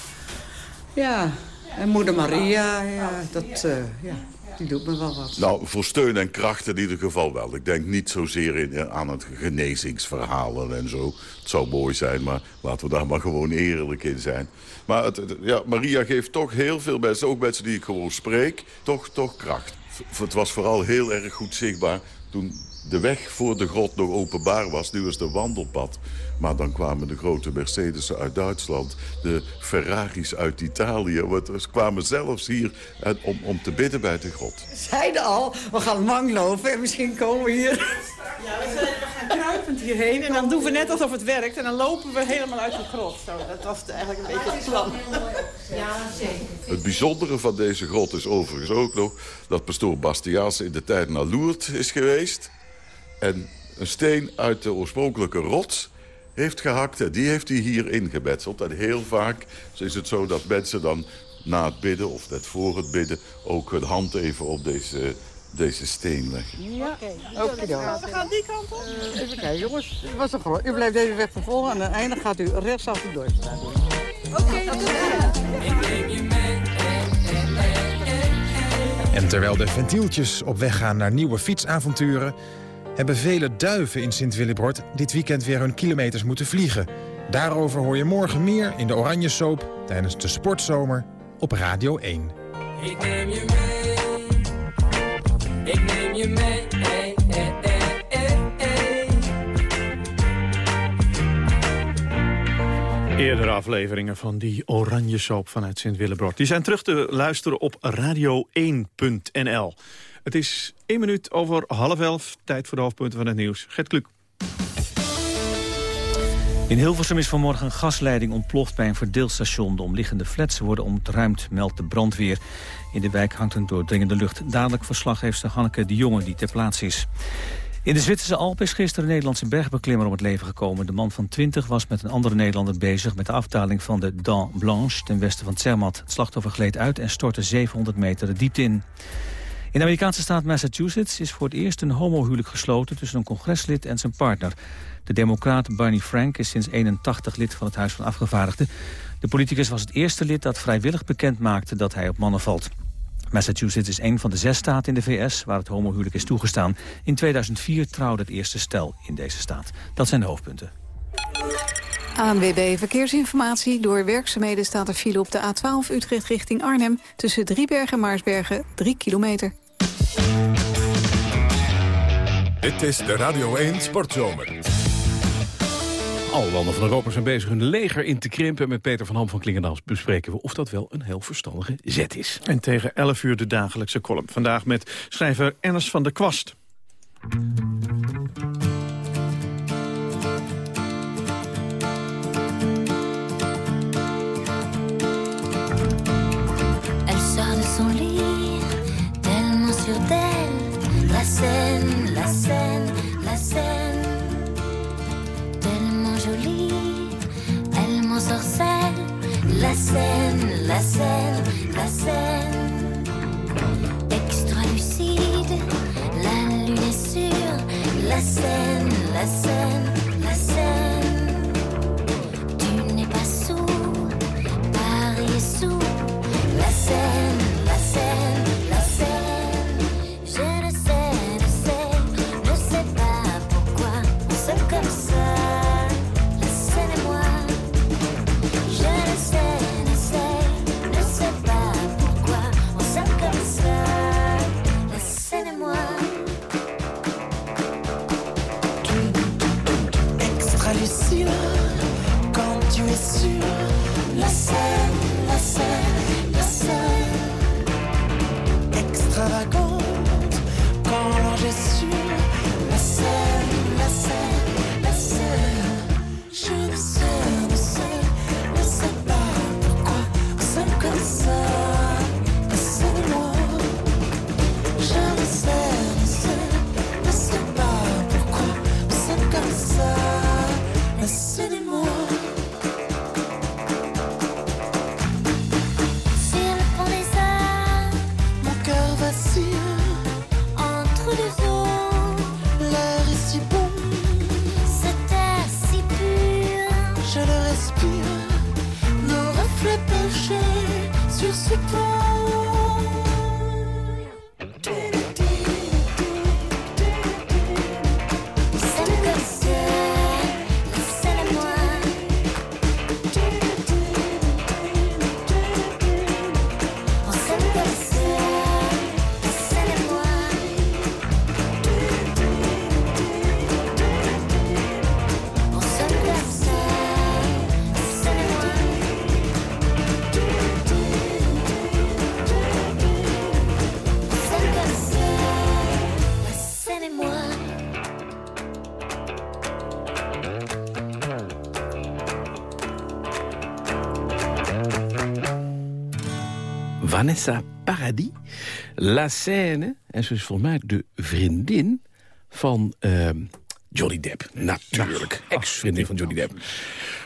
Ja, en moeder Maria, ja, dat, uh, ja, die doet me wel wat. Nou, voor steun en kracht in ieder geval wel. Ik denk niet zozeer in, aan het genezingsverhalen en zo. Het zou mooi zijn, maar laten we daar maar gewoon eerlijk in zijn. Maar het, ja, Maria geeft toch heel veel mensen, ook mensen die ik gewoon spreek, toch, toch kracht. Het was vooral heel erg goed zichtbaar toen de weg voor de grot nog openbaar was. Nu is de wandelpad. Maar dan kwamen de grote Mercedes'en uit Duitsland. De Ferraris uit Italië. Ze kwamen zelfs hier om, om te bidden bij de grot. Zeiden al, we gaan lang lopen en misschien komen we hier... Ja, we, zijn, we gaan kruipend hierheen en dan doen we net alsof het werkt. En dan lopen we helemaal uit de grot. Zo, dat was eigenlijk een beetje het plan. Ja, zeker. Het bijzondere van deze grot is overigens ook nog... dat pastoor Bastiaans in de tijd naar Lourdes is geweest... en een steen uit de oorspronkelijke rots heeft gehakt. En die heeft hij hier ingebetseld. En heel vaak is het zo dat mensen dan na het bidden of net voor het bidden... ook hun hand even op deze, deze steen leggen. Ja, oké. Okay, we gaan die kant op. Uh, even kijken, jongens. Het was een groot. U blijft deze weg vervolgen en aan het einde gaat u rechtsaf de doorstraat doen. Oké, En terwijl de ventieltjes op weg gaan naar nieuwe fietsavonturen... hebben vele duiven in Sint-Willibord dit weekend weer hun kilometers moeten vliegen. Daarover hoor je morgen meer in de Oranje Soap tijdens de Sportzomer op Radio 1. Ik neem je mee, ik neem je mee, eh, eh, eh, Eerdere afleveringen van die oranje soap vanuit Sint-Willebrod. Die zijn terug te luisteren op radio1.nl. Het is één minuut over half elf. Tijd voor de hoofdpunten van het nieuws. Gert Kluk. In Hilversum is vanmorgen een gasleiding ontploft bij een verdeelstation. De omliggende flats worden ontruimd, meldt de brandweer. In de wijk hangt een doordringende lucht. Dadelijk verslaggeefster Hanneke de Jonge die ter plaatse is. In de Zwitserse Alpen is gisteren een Nederlandse bergbeklimmer om het leven gekomen. De man van 20 was met een andere Nederlander bezig met de afdaling van de Dent Blanche ten westen van Zermatt. Het slachtoffer gleed uit en stortte 700 meter de diepte in. In de Amerikaanse staat Massachusetts is voor het eerst een homohuwelijk gesloten tussen een congreslid en zijn partner. De democraat Barney Frank is sinds 81 lid van het Huis van Afgevaardigden. De politicus was het eerste lid dat vrijwillig bekend maakte dat hij op mannen valt. Massachusetts is een van de zes staten in de VS waar het homohuwelijk is toegestaan. In 2004 trouwde het eerste stel in deze staat. Dat zijn de hoofdpunten. ANWB Verkeersinformatie. Door werkzaamheden staat er file op de A12 Utrecht richting Arnhem... tussen Driebergen en Maarsbergen, 3 kilometer. Dit is de Radio 1 Sportzomer. Alle landen van Europa zijn bezig hun leger in te krimpen. Met Peter van Ham van Klingendaals bespreken we of dat wel een heel verstandige zet is. En tegen 11 uur de dagelijkse column. Vandaag met schrijver Ernst van der Kwast. La scène, la scène. Tellement jolie, elle m'en sorcelle. La scène, la scène, la scène. Extra lucide, la lune est sûre. La scène, la scène, la scène. Tu n'es pas sourd, Paris est sourd. La scène, Vanessa Paradis, La Seine. En ze is volgens mij de vriendin van ehm, Johnny Depp, natuurlijk. Ex-vriendin van Johnny Depp.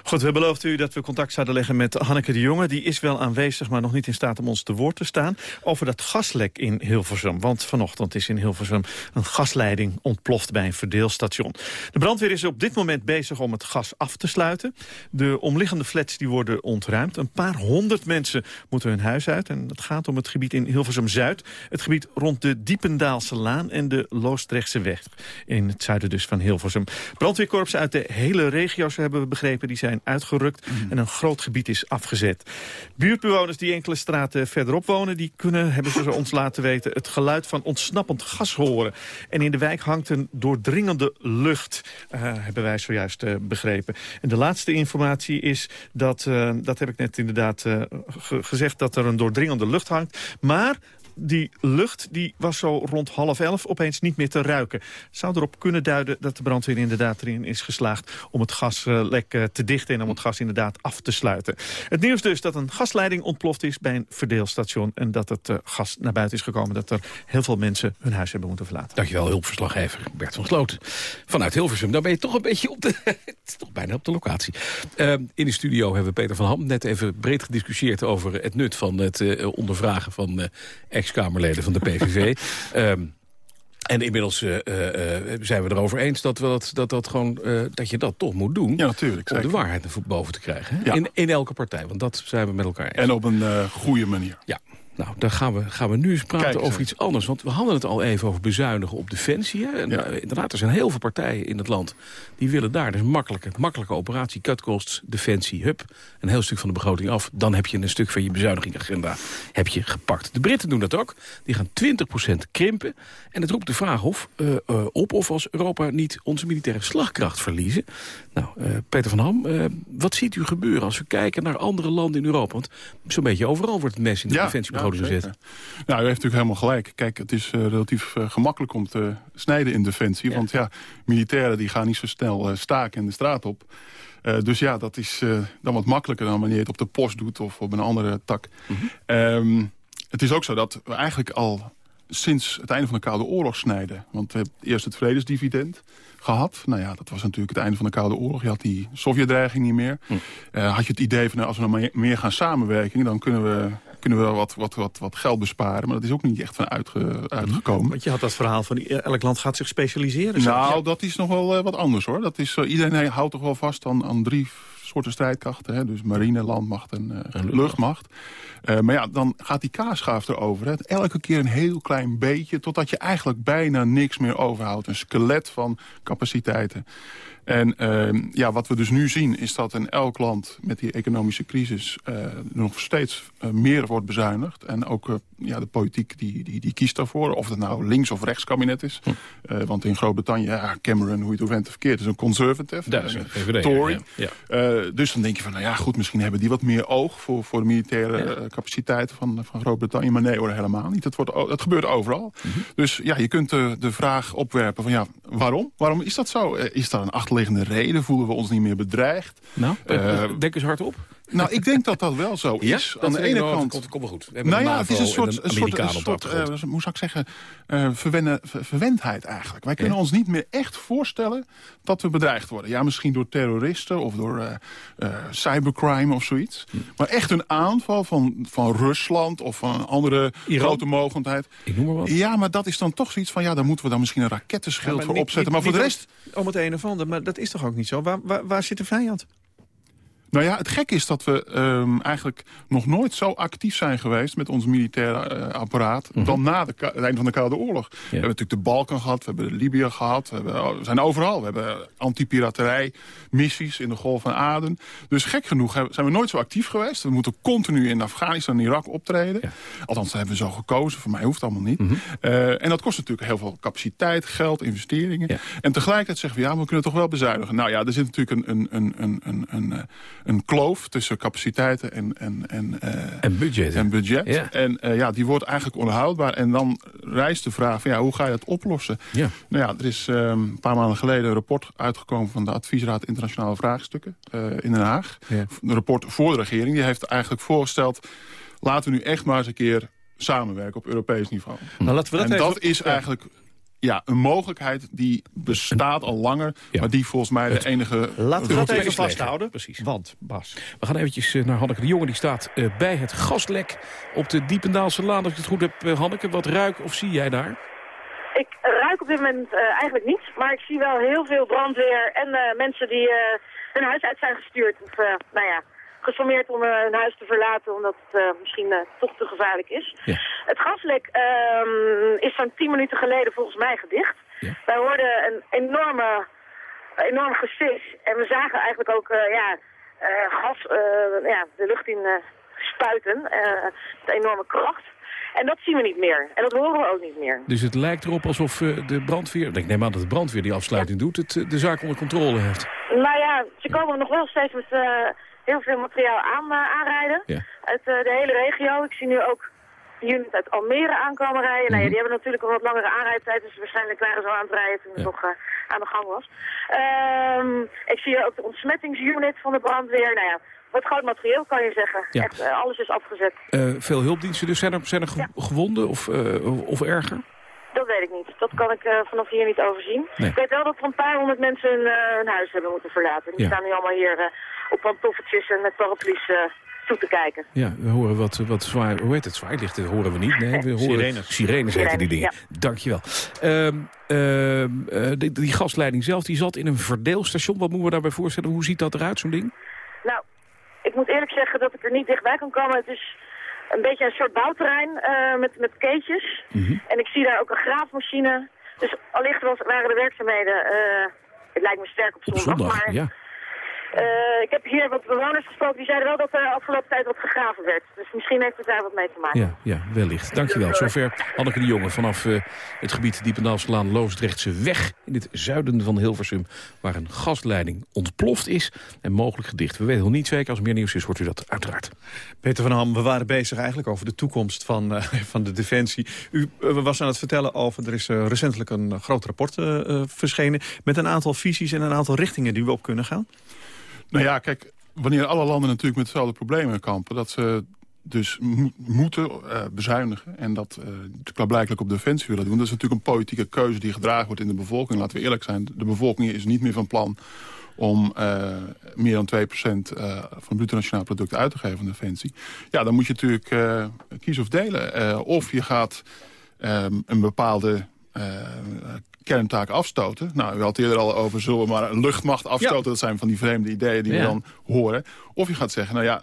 Goed, we beloofden u dat we contact zouden leggen met Hanneke de Jonge. Die is wel aanwezig, maar nog niet in staat om ons te woord te staan. Over dat gaslek in Hilversum. Want vanochtend is in Hilversum een gasleiding ontploft bij een verdeelstation. De brandweer is op dit moment bezig om het gas af te sluiten. De omliggende flats die worden ontruimd. Een paar honderd mensen moeten hun huis uit. En het gaat om het gebied in Hilversum-Zuid. Het gebied rond de Diependaalse Laan en de Loosdrechtse weg. In het zuiden dus van Hilversum. Brandweerkorpsen uit de hele regio's hebben we begrepen. Die zijn uitgerukt en een groot gebied is afgezet. Buurtbewoners die enkele straten verderop wonen... die kunnen, hebben ze ons laten weten, het geluid van ontsnappend gas horen. En in de wijk hangt een doordringende lucht, eh, hebben wij zojuist eh, begrepen. En de laatste informatie is dat, eh, dat heb ik net inderdaad ge- gezegd... dat er een doordringende lucht hangt. Maar die lucht die was zo rond half elf opeens niet meer te ruiken. Zou erop kunnen duiden dat de brandweer inderdaad erin is geslaagd... om het gaslek eh, te dichten en om het gas inderdaad af te sluiten. Het nieuws dus dat een gasleiding ontploft is bij een verdeelstation... en dat het eh, gas naar buiten is gekomen. Dat er heel veel mensen hun huis hebben moeten verlaten. Dankjewel, hulpverslaggever Bert van Sloten. Vanuit Hilversum, daar ben je toch een beetje op de... toch bijna op de locatie. Eh, in de studio hebben Peter van Ham net even breed gediscussieerd... over het nut van het eh, ondervragen van eh, ex-Kamerleden van de PVV. Ehm, en inmiddels eh, eh, zijn we erover eens dat, we dat, dat, dat, gewoon, eh, dat je dat toch moet doen... Ja, natuurlijk. om de waarheid naar boven te krijgen. Ja. In, in elke partij, want dat zijn we met elkaar eens. En op een goede manier. Ja, nou, dan gaan we, gaan we nu eens praten Kijk over iets anders. Want we hadden het al even over bezuinigen op defensie. Hè? En, eh, inderdaad, er zijn heel veel partijen in het land die willen daar. Dus makkelijke, makkelijke operatie, cut costs, defensie, hup. Een heel stuk van de begroting af. Dan heb je een stuk van je bezuinigingagenda heb je gepakt. De Britten doen dat ook. Die gaan 20% krimpen. En het roept de vraag of, eh, eh, op of als Europa niet onze militaire slagkracht verliezen. Nou, Peter van Ham, wat ziet u gebeuren als we kijken naar andere landen in Europa? Want zo'n beetje overal wordt het mes in de defensiebegroting Nou, u heeft natuurlijk helemaal gelijk. Kijk, het is eh, relatief eh, gemakkelijk om te snijden in defensie. Want ja, militairen die gaan niet zo snel eh, staken in de straat op. Dus ja, dat is dan wat makkelijker dan wanneer je het op de post doet of op een andere tak. Ehm, het is ook zo dat we eigenlijk al sinds het einde van de Koude Oorlog snijden. Want we hebben eerst het vredesdividend gehad. Nou ja, dat was natuurlijk het einde van de Koude Oorlog. Je had die Sovjet-dreiging niet meer. Eh, had je het idee van nou, als we nou meer gaan samenwerken... dan kunnen we, kunnen we wel wat, wat, wat, wat geld besparen. Maar dat is ook niet echt van uitge- uitgekomen. Want je had dat verhaal van elk land gaat zich specialiseren. zo. Nou, Ja. dat is nog wel eh, wat anders hoor. Dat is, eh, iedereen houdt toch wel vast aan, aan drie soorten strijdkrachten. Hè? Dus marine, landmacht en, eh, luchtmacht. Eh, maar ja, dan gaat die kaasschaaf erover. Hè? Elke keer een heel klein beetje, totdat je eigenlijk bijna niks meer overhoudt. Een skelet van capaciteiten. En eh, ja, wat we dus nu zien is dat in elk land met die economische crisis... eh, nog steeds eh, meer wordt bezuinigd. En ook eh, ja, de politiek die, die, die kiest daarvoor. Of het nou links- of rechtskabinet is. Eh, want in Groot-Brittannië, ja, Cameron, hoe je het ook went of verkeerd... is een conservative. Dat is een een VVD, Tory. ja, ja. Dus dan denk je van, nou ja, goed, misschien hebben die wat meer oog... voor, voor de militaire capaciteiten van, van Groot-Brittannië. Maar nee hoor, helemaal niet. Het, wordt, het gebeurt overal. Mhm. Dus ja, je kunt de, de vraag opwerpen van, ja, waarom? Waarom is dat zo? Is daar een achterliggende reden? Voelen we ons niet meer bedreigd? Nou, Eh, denk eens hardop. Nou, ik denk dat dat wel zo Ja? is. Dat Aan de ene kant... komt- komt wel goed. We Nou ja, het is een soort, een soort, een eh, hoe zou ik zeggen, eh, verwennen- ver- verwendheid eigenlijk. Wij kunnen Ja. ons niet meer echt voorstellen dat we bedreigd worden. Ja, misschien door terroristen of door eh, cybercrime of zoiets. Hm. Maar echt een aanval van, van Rusland of van een andere grote mogendheid. Ik noem maar wat. Ja, maar dat is dan toch zoiets van, ja, daar moeten we dan misschien een rakettenschild Ja, voor niet- opzetten. niet- maar voor de rest... om- Om het een of ander, maar dat is toch ook niet zo? Waar, waar, waar zit de vijand? Nou ja, het gekke is dat we ehm, eigenlijk nog nooit zo actief zijn geweest... met ons militaire eh, apparaat Mhm. dan na de, het einde van de Koude Oorlog. We hebben natuurlijk de Balkan gehad, we hebben Libië gehad. We, hebben, oh, we zijn overal. We hebben anti-piraterij, missies in de Golf van Aden. Dus gek genoeg hebben- zijn we nooit zo actief geweest. We moeten continu in Afghanistan en Irak optreden. Althans, dat hebben we zo gekozen. Voor mij hoeft het allemaal niet. Mhm. Eh, en dat kost natuurlijk heel veel capaciteit, geld, investeringen. En tegelijkertijd zeggen we, ja, maar we kunnen toch wel bezuinigen. Nou ja, er zit natuurlijk een, een, een, een, een, een, kloof tussen capaciteiten en, en, en, eh, En budget. en budget. Ja. En eh, ja, die wordt eigenlijk onhoudbaar. En dan rijst de vraag van ja, hoe ga je dat oplossen? Ja. Nou ja, er is eh, een paar maanden geleden een rapport uitgekomen van de Adviesraad Internationale Vraagstukken eh, in Den Haag. Ja. Een rapport voor de regering. Die heeft eigenlijk voorgesteld, laten we nu echt maar eens een keer samenwerken op Europees niveau. Nou, laten we dat en even- dat is eigenlijk ja, een mogelijkheid die bestaat al langer... maar die volgens mij de enige... Laten we dat route even vasthouden. Precies. Want, Bas... We gaan eventjes eh, naar Hanneke de Jonge. Die staat eh, bij het gaslek op de Diependaalse Laan. Als ik het goed heb, eh, Hanneke, wat ruik of zie jij daar? Ik ruik op dit moment eh, eigenlijk niets, maar ik zie wel heel veel brandweer en eh, mensen die eh, hun huis uit zijn gestuurd. Of, eh, nou ja, gesommeerd om eh, hun huis te verlaten omdat het eh, misschien eh, toch te gevaarlijk is. Het gaslek ehm, is zo'n 10 minuten geleden volgens mij gedicht. Wij hoorden een enorme, enorm gesis en we zagen eigenlijk ook eh, ja, eh, gas eh, ja, de lucht in eh, spuiten eh, met enorme kracht. En dat zien we niet meer. En dat horen we ook niet meer. Dus het lijkt erop alsof eh, de brandweer... Ik neem aan dat de brandweer die afsluiting doet... Het, eh, de zaak onder controle heeft. Nou ja, ze komen nog wel steeds met eh, heel veel materiaal aan, eh, aanrijden. Ja. Uit eh, de hele regio. Ik zie nu ook de unit uit Almere aankomen rijden. Nou ja, die hebben natuurlijk een wat langere aanrijdtijd. Dus waarschijnlijk waren ze al aan het rijden toen het nog eh, aan de gang was. Ehm, ik zie ook de ontsmettingsunit van de brandweer. Nou ja, wat groot materieel kan je zeggen. Ja. Echt, alles is afgezet. Veel hulpdiensten dus. Zijn er, zijn er ge- gewonden of, of erger? Dat weet ik niet. Dat kan ik eh, vanaf hier niet overzien. Nee. Ik weet wel dat er een paar honderd mensen hun, eh, hun huis hebben moeten verlaten. Die Ja. staan nu allemaal hier eh, op pantoffeltjes en met paraplu's eh, toe te kijken. Ja, we horen wat, wat zwaar... Hoe heet het? Zwaarlichten horen we niet. Nee, we horen Sirenes. Sirenes heten die dingen. Dankjewel. Ehm ehm, eh, die, die gasleiding zelf die zat in een verdeelstation. Wat moeten we daarbij voorstellen? Hoe ziet dat eruit, zo'n ding? Nou, ik moet eerlijk zeggen dat ik er niet dichtbij kan komen. Het is een beetje een soort bouwterrein eh, met, met keetjes. En ik zie daar ook een graafmachine. Dus allicht was, waren de werkzaamheden... eh, het lijkt me sterk op Op zondag, zondag, maar... ja. Eh, ik heb hier wat bewoners gesproken, die zeiden wel dat er afgelopen tijd wat gegraven werd. Dus misschien heeft het daar wat mee te maken. Ja, ja, wellicht. Dankjewel. Zover Anneke de Jonge vanaf eh, het gebied Diependaalslaan Loosdrechtse weg in het zuiden van Hilversum, waar een gasleiding ontploft is en mogelijk gedicht. We weten nog niet zeker. Als er meer nieuws is, hoort u dat uiteraard. Peter van Ham, we waren bezig eigenlijk over de toekomst van, eh, van de Defensie. U was aan het vertellen over, er is recentelijk een groot rapport verschenen... met een aantal visies en een aantal richtingen die we op kunnen gaan. Nou ja, kijk, wanneer alle landen natuurlijk met hetzelfde problemen kampen... dat ze dus mo- moeten eh, bezuinigen en dat uh, blijkbaar op defensie willen doen. Dat is natuurlijk een politieke keuze die gedragen wordt in de bevolking. Laten we eerlijk zijn, de bevolking is niet meer van plan om uh, meer dan 2% uh, van het bruto nationaal product uit te geven aan defensie. Ja, dan moet je natuurlijk kiezen of delen. Of je gaat um, een bepaalde kerntaak afstoten. Nou, u had eerder al over zullen we maar een luchtmacht afstoten. Ja. Dat zijn van die vreemde ideeën die ja. we dan horen. Of je gaat zeggen, nou ja,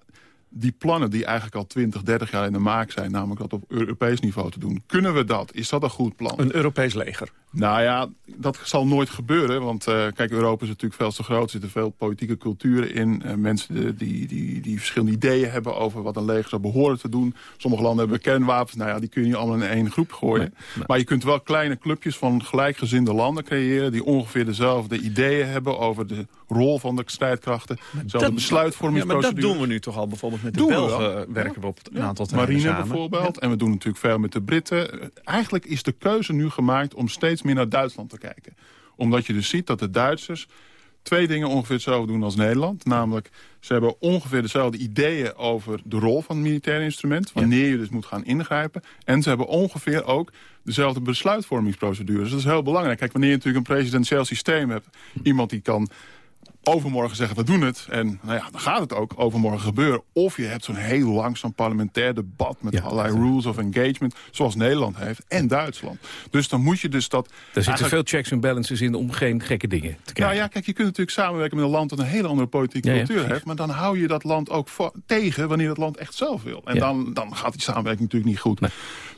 die plannen die eigenlijk al 20, 30 jaar in de maak zijn... namelijk dat op Europees niveau te doen. Kunnen we dat? Is dat een goed plan? Een Europees leger? Nou ja, dat zal nooit gebeuren. Want uh, kijk, Europa is natuurlijk veel te groot. Er zitten veel politieke culturen in. Uh, mensen die, die, die verschillende ideeën hebben over wat een leger zou behoren te doen. Sommige landen hebben kernwapens. Nou ja, die kun je niet allemaal in één groep gooien. Nee, nee. Maar je kunt wel kleine clubjes van gelijkgezinde landen creëren... die ongeveer dezelfde ideeën hebben over de rol van de strijdkrachten. Dezelfde besluitvormingsprocedure. Ja, maar dat doen we nu toch al bijvoorbeeld met de doen Belgen we werken we op een aantal terreinen Marine samen. bijvoorbeeld. Ja. En we doen natuurlijk veel met de Britten. Eigenlijk is de keuze nu gemaakt om steeds meer naar Duitsland te kijken. Omdat je dus ziet dat de Duitsers twee dingen ongeveer hetzelfde doen als Nederland. Namelijk, ze hebben ongeveer dezelfde ideeën over de rol van het militaire instrument. Wanneer je dus moet gaan ingrijpen. En ze hebben ongeveer ook dezelfde besluitvormingsprocedures. Dus dat is heel belangrijk. Kijk, wanneer je natuurlijk een presidentieel systeem hebt. Iemand die kan overmorgen zeggen we doen het. En nou ja, dan gaat het ook overmorgen gebeuren. Of je hebt zo'n heel langzaam parlementair debat... met ja, allerlei rules of engagement, zoals Nederland heeft. En Duitsland. Dus dan moet je dus dat... Er zitten veel checks en balances in om geen gekke dingen te krijgen. Nou ja, kijk, je kunt natuurlijk samenwerken met een land... dat een hele andere politieke cultuur heeft. Maar dan hou je dat land ook tegen wanneer dat land echt zelf wil. En dan, dan gaat die samenwerking natuurlijk niet goed. Nee.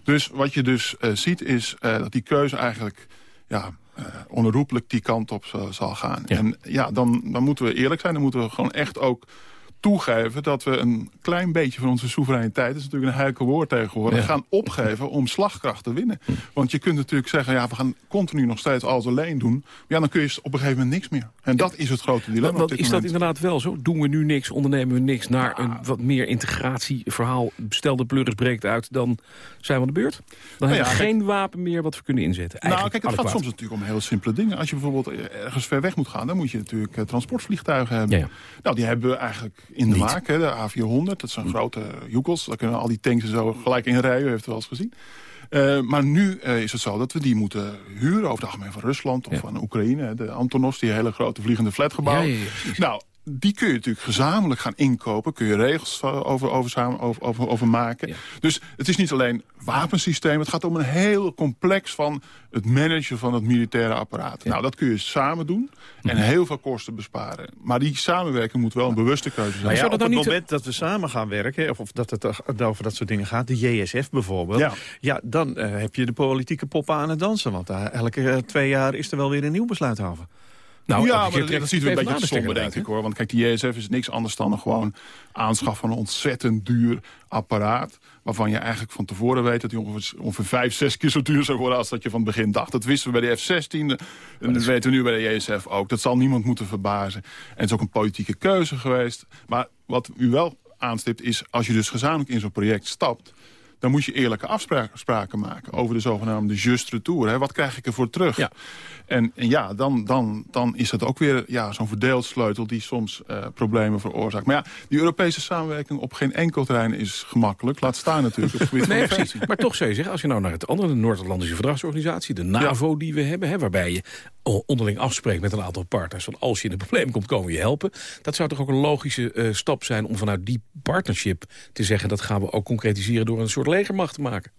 Dus wat je dus uh, ziet is uh, dat die keuze eigenlijk... Ja, onherroepelijk die kant op uh, zal gaan. Ja. En ja, dan, dan moeten we eerlijk zijn. Dan moeten we gewoon echt ook toegeven dat we een klein beetje van onze soevereiniteit... dat is natuurlijk een heikel woord tegenwoordig... Ja. gaan opgeven om slagkracht te winnen. Want je kunt natuurlijk zeggen... ja, we gaan continu nog steeds alles alleen doen. Maar ja, dan kun je op een gegeven moment niks meer. En dat is het grote dilemma. Want, is moment. dat inderdaad wel zo? Doen we nu niks, ondernemen we niks... naar een wat meer integratieverhaal... stel de pleuris breekt uit, dan zijn we aan de beurt? Dan nou hebben we kijk, geen wapen meer wat we kunnen inzetten. Nou, kijk, het gaat soms natuurlijk om heel simpele dingen. Als je bijvoorbeeld ergens ver weg moet gaan... dan moet je natuurlijk uh, transportvliegtuigen hebben. Ja, nou, die hebben we eigenlijk in de Niet. maak, hè, de A400. Dat zijn grote joekels. Daar kunnen al die tanks en zo gelijk in rijden, u heeft het wel eens gezien. Eh, maar nu eh, is het zo dat we die moeten huren over het algemeen van Rusland of van Oekraïne. De Antonovs, die hele grote vliegende flatgebouwen. Ja, nou, die kun je natuurlijk gezamenlijk gaan inkopen. Kun je regels eh, over, over, samen, over, over, over maken. Dus het is niet alleen wapensysteem. Het gaat om een heel complex van het managen van het militaire apparaat. Nou, dat kun je samen doen en Mhm. heel veel kosten besparen. Maar die samenwerking moet wel een bewuste keuze zijn. Ja, op het moment dat we samen gaan werken, of, of dat het er- over dat soort dingen gaat, de JSF bijvoorbeeld, ja, Ja. dan eh, heb je de politieke poppen aan het dansen. Want daar elke eh, twee jaar is er wel weer een nieuw besluit over. Nou, ja, maar dat, dat ziet er een beetje somber, denk ik hoor. Want kijk, die JSF is niks anders dan een gewoon aanschaf van een ontzettend duur apparaat. Waarvan je eigenlijk van tevoren weet dat die ongeveer, ongeveer vijf, zes keer zo duur zou worden als dat je van het begin dacht. Dat wisten we bij de F-16 en dat weten we nu bij de JSF ook. Dat zal niemand moeten verbazen. En het is ook een politieke keuze geweest. Maar wat u wel aanstipt is, als je dus gezamenlijk in zo'n project stapt dan moet je eerlijke afspraken maken over de zogenaamde just retour. Hè. Wat krijg ik ervoor terug? En, en ja, dan, dan, dan is dat ook weer ja, zo'n verdeeldsleutel die soms eh, problemen veroorzaakt. Maar ja, die Europese samenwerking op geen enkel terrein is gemakkelijk. Laat staan natuurlijk op het gebied Nee, precies. Maar toch zou je zeggen, als je nou naar het andere, de Noord-Atlantische Verdragsorganisatie, de NAVO die we hebben, hè, waarbij je onderling afspreekt met een aantal partners, van als je in een probleem komt, komen we je helpen. Dat zou toch ook een logische eh, stap zijn om vanuit die partnership te zeggen, dat gaan we ook concretiseren door een soort legermacht te maken.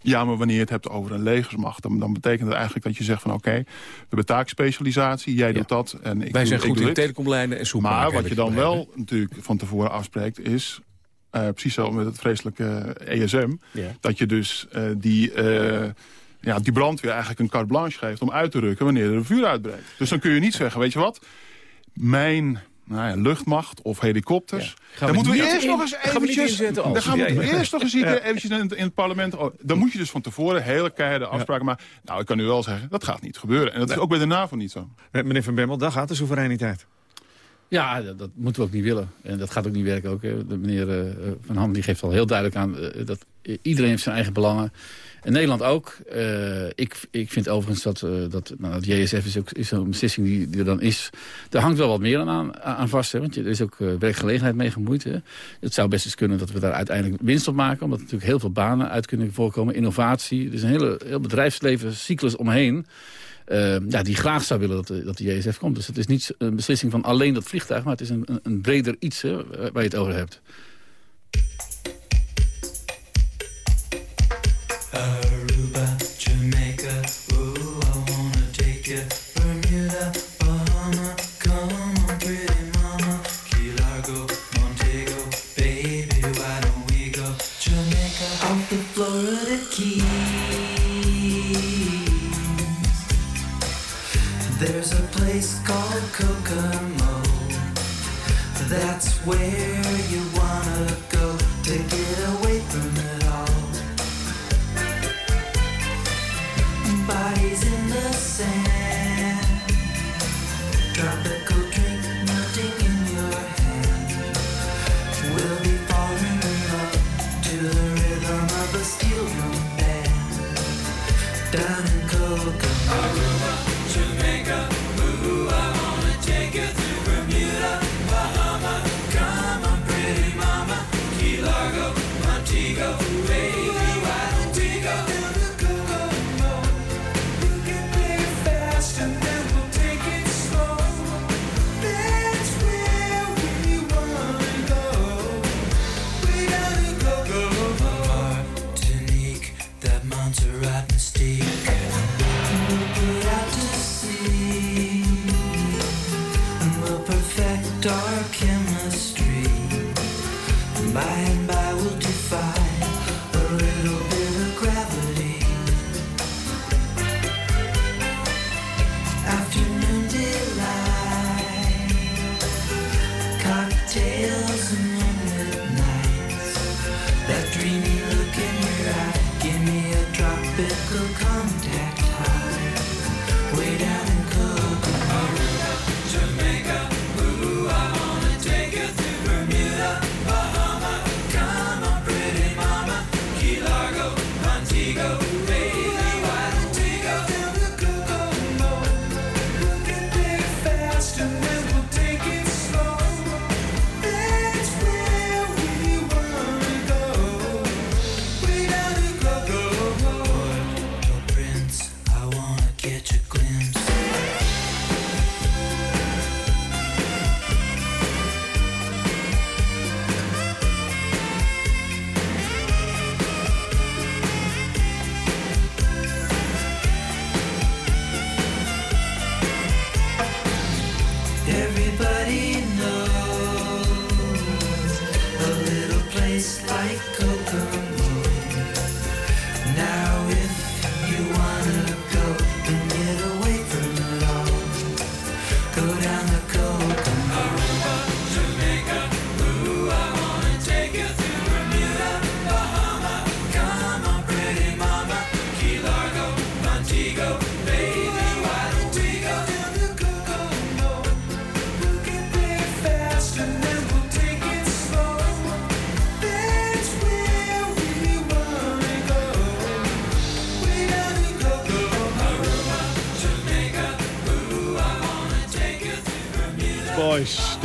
Ja, maar wanneer je het hebt over een legersmacht... dan, dan betekent het eigenlijk dat je zegt van... oké, we hebben taakspecialisatie, jij doet dat en ik Wij doe, zijn goed doe in telecomlijnen en soep Maar wat je dan wel natuurlijk van tevoren afspreekt is... eh, precies zo met het vreselijke ESM... Ja. dat je dus eh, die, ja, die brandweer eigenlijk een carte blanche geeft... om uit te rukken wanneer er een vuur uitbreekt. Dus dan kun je niet zeggen, weet je wat... mijn nou ja, luchtmacht of helikopters... Gaan dan moeten we eerst in- nog eens gaan we niet eventjes... Dan gaan we Ja, ja. eerst nog eens Ja. eventjes in het, in het parlement... oh, dan moet je dus van tevoren hele keiharde afspraken maken. Nou, ik kan u wel zeggen, dat gaat niet gebeuren. En dat is ook bij de NAVO niet zo. Eh, Meneer Van Bemmel, daar gaat de soevereiniteit. Ja, dat, dat moeten we ook niet willen. En dat gaat ook niet werken. Ook, hè. de meneer eh, Van Ham die geeft al heel duidelijk aan eh, dat iedereen heeft zijn eigen belangen. En Nederland ook. Eh, ik, ik vind overigens dat, eh, dat nou, het JSF is ook is een beslissing die, die er dan is. Daar hangt wel wat meer aan, aan, vast. Hè, want er is ook eh, werkgelegenheid mee gemoeid. Hè. Het zou best eens kunnen dat we daar uiteindelijk winst op maken. Omdat natuurlijk heel veel banen uit kunnen voorkomen. Innovatie. Er is een hele, heel bedrijfslevencyclus omheen. ja, die graag zou willen dat de, dat de JSF komt. Dus het is niet een beslissing van alleen dat vliegtuig... maar het is een, een breder iets hè, waar je het over hebt. There's a place called Kokomo. That's where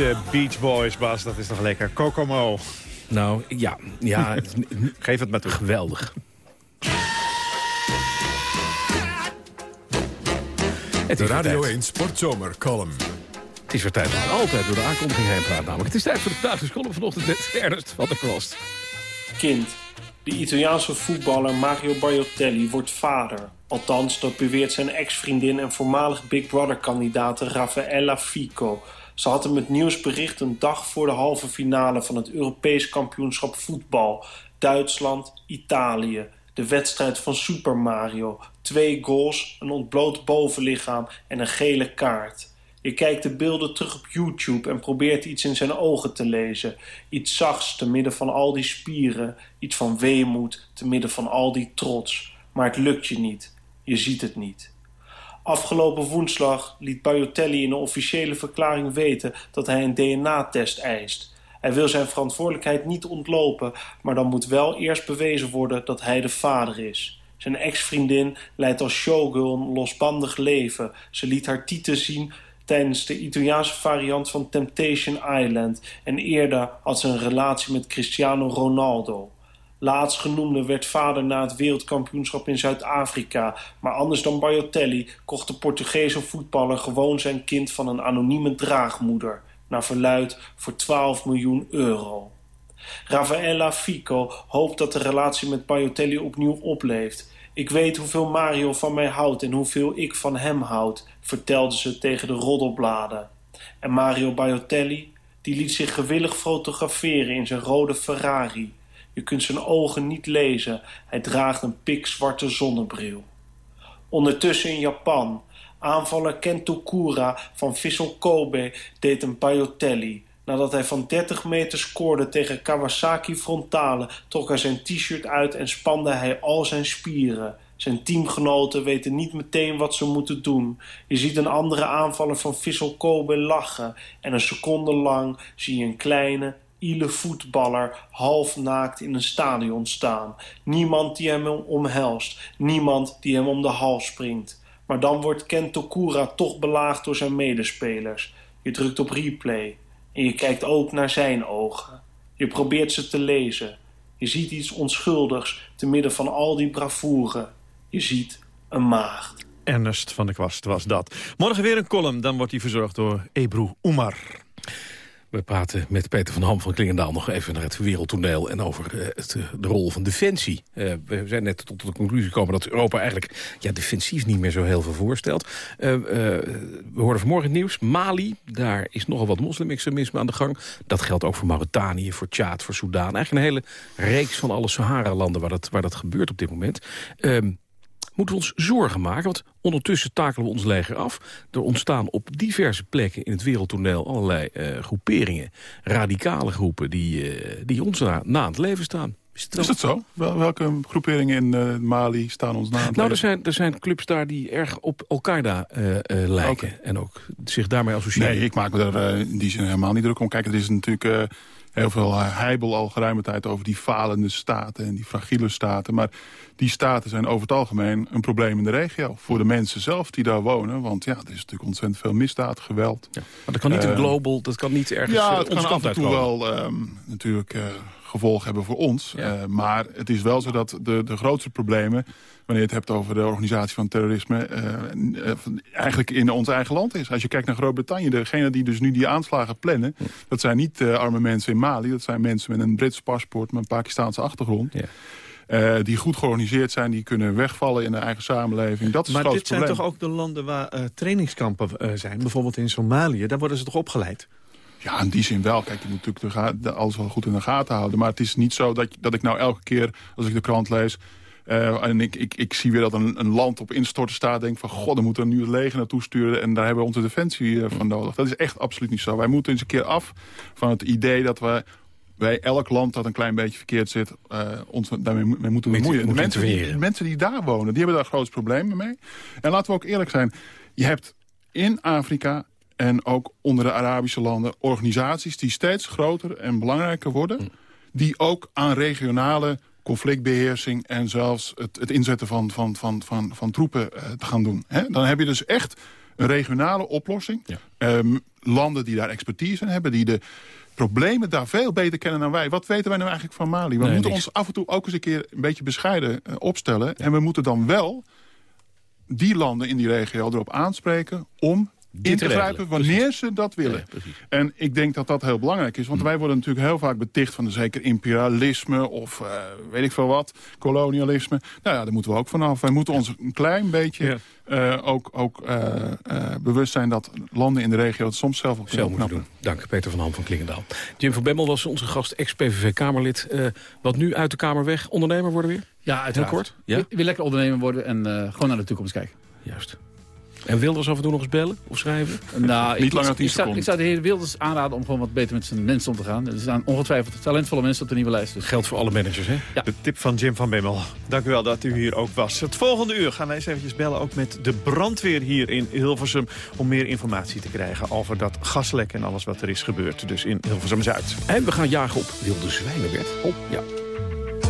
de Beach Boys, Bas, dat is toch lekker. Kokomo. Nou, ja. ja Geef het maar toe. Geweldig. Het De is weer Radio tijd. 1 Sportzomer column. Het is weer tijd ik altijd door de aankondiging heen praat. Namelijk, het is tijd voor de dagelijkse column vanochtend met Ernst van der Kwast. Kind. De Italiaanse voetballer Mario Balotelli wordt vader. Althans, dat beweert zijn ex-vriendin en voormalig Big Brother-kandidaat Raffaella Fico. Ze had hem het nieuws bericht een dag voor de halve finale van het Europees kampioenschap voetbal. Duitsland, Italië. De wedstrijd van Super Mario. Twee goals, een ontbloot bovenlichaam en een gele kaart. Je kijkt de beelden terug op YouTube en probeert iets in zijn ogen te lezen. Iets zachts te midden van al die spieren. Iets van weemoed te midden van al die trots. Maar het lukt je niet. Je ziet het niet. Afgelopen woensdag liet Balotelli in een officiële verklaring weten dat hij een DNA-test eist. Hij wil zijn verantwoordelijkheid niet ontlopen, maar dan moet wel eerst bewezen worden dat hij de vader is. Zijn ex-vriendin leidt als showgirl een losbandig leven. Ze liet haar tieten zien tijdens de Italiaanse variant van Temptation Island en eerder had ze een relatie met Cristiano Ronaldo. Laatstgenoemde werd vader na het wereldkampioenschap in Zuid-Afrika. Maar anders dan Balotelli kocht de Portugese voetballer gewoon zijn kind van een anonieme draagmoeder. Naar verluid voor 12 miljoen euro. Raffaella Fico hoopt dat de relatie met Balotelli opnieuw opleeft. Ik weet hoeveel Mario van mij houdt en hoeveel ik van hem houd, vertelde ze tegen de roddelbladen. En Mario Balotelli, die liet zich gewillig fotograferen in zijn rode Ferrari. Je kunt zijn ogen niet lezen, hij draagt een pikzwarte zonnebril. Ondertussen in Japan, aanvaller Kento Kura van Vissel Kobe deed een Balotelli. Nadat hij van 30 meter scoorde tegen Kawasaki Frontale... trok hij zijn t-shirt uit en spande hij al zijn spieren. Zijn teamgenoten weten niet meteen wat ze moeten doen. Je ziet een andere aanvaller van Vissel Kobe lachen... en een seconde lang zie je een kleine, iele voetballer half naakt in een stadion staan. Niemand die hem omhelst, niemand die hem om de hals springt. Maar dan wordt Kento Kura toch belaagd door zijn medespelers. Je drukt op replay en je kijkt ook naar zijn ogen. Je probeert ze te lezen. Je ziet iets onschuldigs te midden van al die bravoure. Je ziet een maagd. Ernest van der Kwast was dat. Morgen weer een column, dan wordt die verzorgd door Ebru Oemar. We praten met Peter van Ham van Klingendaal nog even naar het wereldtoneel... en over eh, het, eh, de rol van defensie. Eh, we zijn net tot de conclusie gekomen dat Europa eigenlijk ja, defensief niet meer zo heel veel voorstelt. We hoorden vanmorgen het nieuws. Mali, daar is nogal wat moslimextremisme aan de gang. Dat geldt ook voor Mauritanië, voor Tjaad, voor Soudaan. Eigenlijk een hele reeks van alle Sahara-landen waar dat, waar dat gebeurt op dit moment. Moeten we ons zorgen maken. Want ondertussen takelen we ons leger af. Er ontstaan op diverse plekken in het wereldtoneel allerlei eh, groeperingen. Radicale groepen die, eh, die ons na, na aan het leven staan. Is het, Is dat zo? Wel- welke groeperingen in eh, Mali staan ons na? aan het Nou, er leven? zijn, er zijn clubs daar die erg op Al-Qaeda lijken. En ook zich daarmee associëren. Nee, ik maak me daar in die zin helemaal niet druk om. Kijk, er is natuurlijk heel veel eh, heibel al geruime tijd over die falende staten en die fragiele staten. Maar die staten zijn over het algemeen een probleem in de regio. Voor de mensen zelf die daar wonen. Want ja, er is natuurlijk ontzettend veel misdaad, geweld. Maar dat kan niet een Eh, global, dat kan niet ergens Ja, eh, het kan af en toe wel ehm, natuurlijk gevolg hebben voor ons. Maar het is wel zo dat de, de grootste problemen... wanneer je het hebt over de organisatie van terrorisme... eh, eh, van- eigenlijk in ons eigen land is. Als je kijkt naar Groot-Brittannië... degene die dus nu die aanslagen plannen... dat zijn niet eh, arme mensen in Mali. Dat zijn mensen met een Brits paspoort... met een Pakistaanse achtergrond. eh, die goed georganiseerd zijn, die kunnen wegvallen in de eigen samenleving. Dat is Maar het dit grootste zijn probleem. toch ook de landen waar eh, trainingskampen eh, zijn? Bijvoorbeeld in Somalië, daar worden ze toch opgeleid? Ja, in die zin wel. Kijk, je moet natuurlijk de ga- de- alles wel goed in de gaten houden. Maar het is niet zo dat, dat ik nou elke keer, als ik de krant lees... eh, en ik, ik, ik zie weer dat een, een land op instorten staat... denk van, god, dan moeten we nu het leger naartoe sturen... en daar hebben we onze defensie eh, van nodig. Dat is echt absoluut niet zo. Wij moeten eens een keer af van het idee dat we bij elk land dat een klein beetje verkeerd zit... eh, ons daarmee mee moeten bemoeien. De mensen, die, mensen die daar wonen, die hebben daar grootste problemen mee. En laten we ook eerlijk zijn. Je hebt in Afrika en ook onder de Arabische landen... organisaties die steeds groter en belangrijker worden... die ook aan regionale conflictbeheersing... en zelfs het, het inzetten van, van, van, van, van troepen eh, te gaan doen. Hè? Dan heb je dus echt een regionale oplossing. Ehm, landen die daar expertise in hebben... die de problemen daar veel beter kennen dan wij. Wat weten wij nou eigenlijk van Mali? We Nee, moeten niks. ons af en toe ook eens een keer... een beetje bescheiden eh, opstellen. En we moeten dan wel die landen in die regio erop aanspreken... om in te grijpen wanneer ze dat willen. en ik denk dat dat heel belangrijk is. Hm. Want wij worden natuurlijk heel vaak beticht van zeker imperialisme... of eh, weet ik veel wat, kolonialisme. Nou ja, daar moeten we ook vanaf. Wij moeten ons een klein beetje eh, ook, ook eh, eh, bewust zijn... dat landen in de regio het soms zelf ook Zelf moeten doen. Dank, Peter van Ham van Klingendaal. Jim van Bemmel was onze gast, ex-PVV-Kamerlid. Eh, wat nu uit de Kamer weg? Ondernemer worden weer? Ja, uiteraard. Heel kort? Ja? Weer, weer lekker ondernemer worden en eh, gewoon naar de toekomst kijken. Juist. En Wilders af en toe nog eens bellen of schrijven? Nou, Niet ik, langer dan 10 ik, seconden. ik zou de heer Wilders aanraden om gewoon wat beter met zijn mensen om te gaan. Er staan ongetwijfeld talentvolle mensen op de nieuwe lijst. Dus. Geldt voor alle managers, hè? De tip van Jim van Bemmel. Dank u wel dat u hier ook was. Het volgende uur gaan wij eens eventjes bellen, ook met de brandweer hier in Hilversum... om meer informatie te krijgen over dat gaslek en alles wat er is gebeurd. Dus in Hilversum-Zuid. En we gaan jagen op wilde zwijnen, Bert. Oh, ja.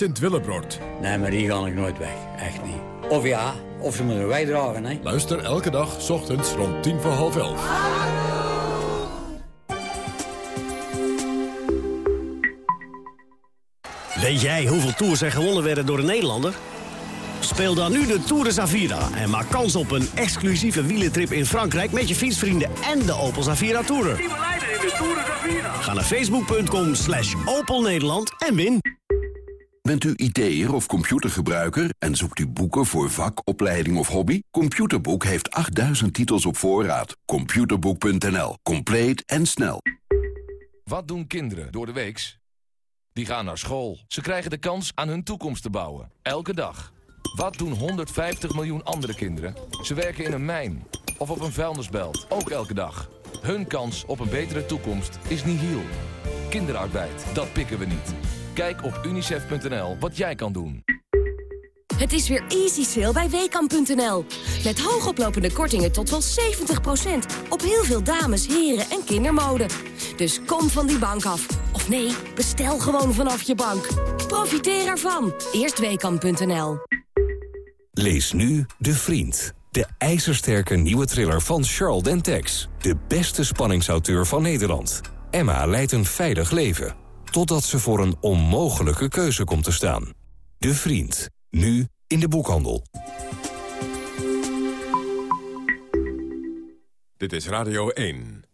Sint-Willebroord. Nee, maar die ga ik nooit weg. Echt niet. Of ja, of ze moeten wij dragen, hè. Luister elke dag 's ochtends rond tien voor half elf. Weet jij hoeveel tours er gewonnen werden door een Nederlander? Speel dan nu de Tour de Zavira en maak kans op een exclusieve wielentrip in Frankrijk... met je fietsvrienden en de Opel Zavira Tourer. Ga naar facebook.com slash Opel Nederland en win. Bent u IT'er of computergebruiker en zoekt u boeken voor vak, opleiding of hobby? Computerboek heeft 8000 titels op voorraad. Computerboek.nl. Compleet en snel. Wat doen kinderen door de weeks? Die gaan naar school. Ze krijgen de kans aan hun toekomst te bouwen. Elke dag. Wat doen 150 miljoen andere kinderen? Ze werken in een mijn of op een vuilnisbelt. Ook elke dag. Hun kans op een betere toekomst is nihil. Kinderarbeid, dat pikken we niet. Kijk op unicef.nl wat jij kan doen. Het is weer easy sale bij WKAM.nl. Met hoogoplopende kortingen tot wel 70%. Op heel veel dames, heren en kindermode. Dus kom van die bank af. Of nee, bestel gewoon vanaf je bank. Profiteer ervan. Eerst WKAM.nl. Lees nu De Vriend. De ijzersterke nieuwe thriller van Charles Dentex. De beste spanningsauteur van Nederland. Emma leidt een veilig leven. Totdat ze voor een onmogelijke keuze komt te staan. De Vriend. Nu in de boekhandel. Dit is Radio 1.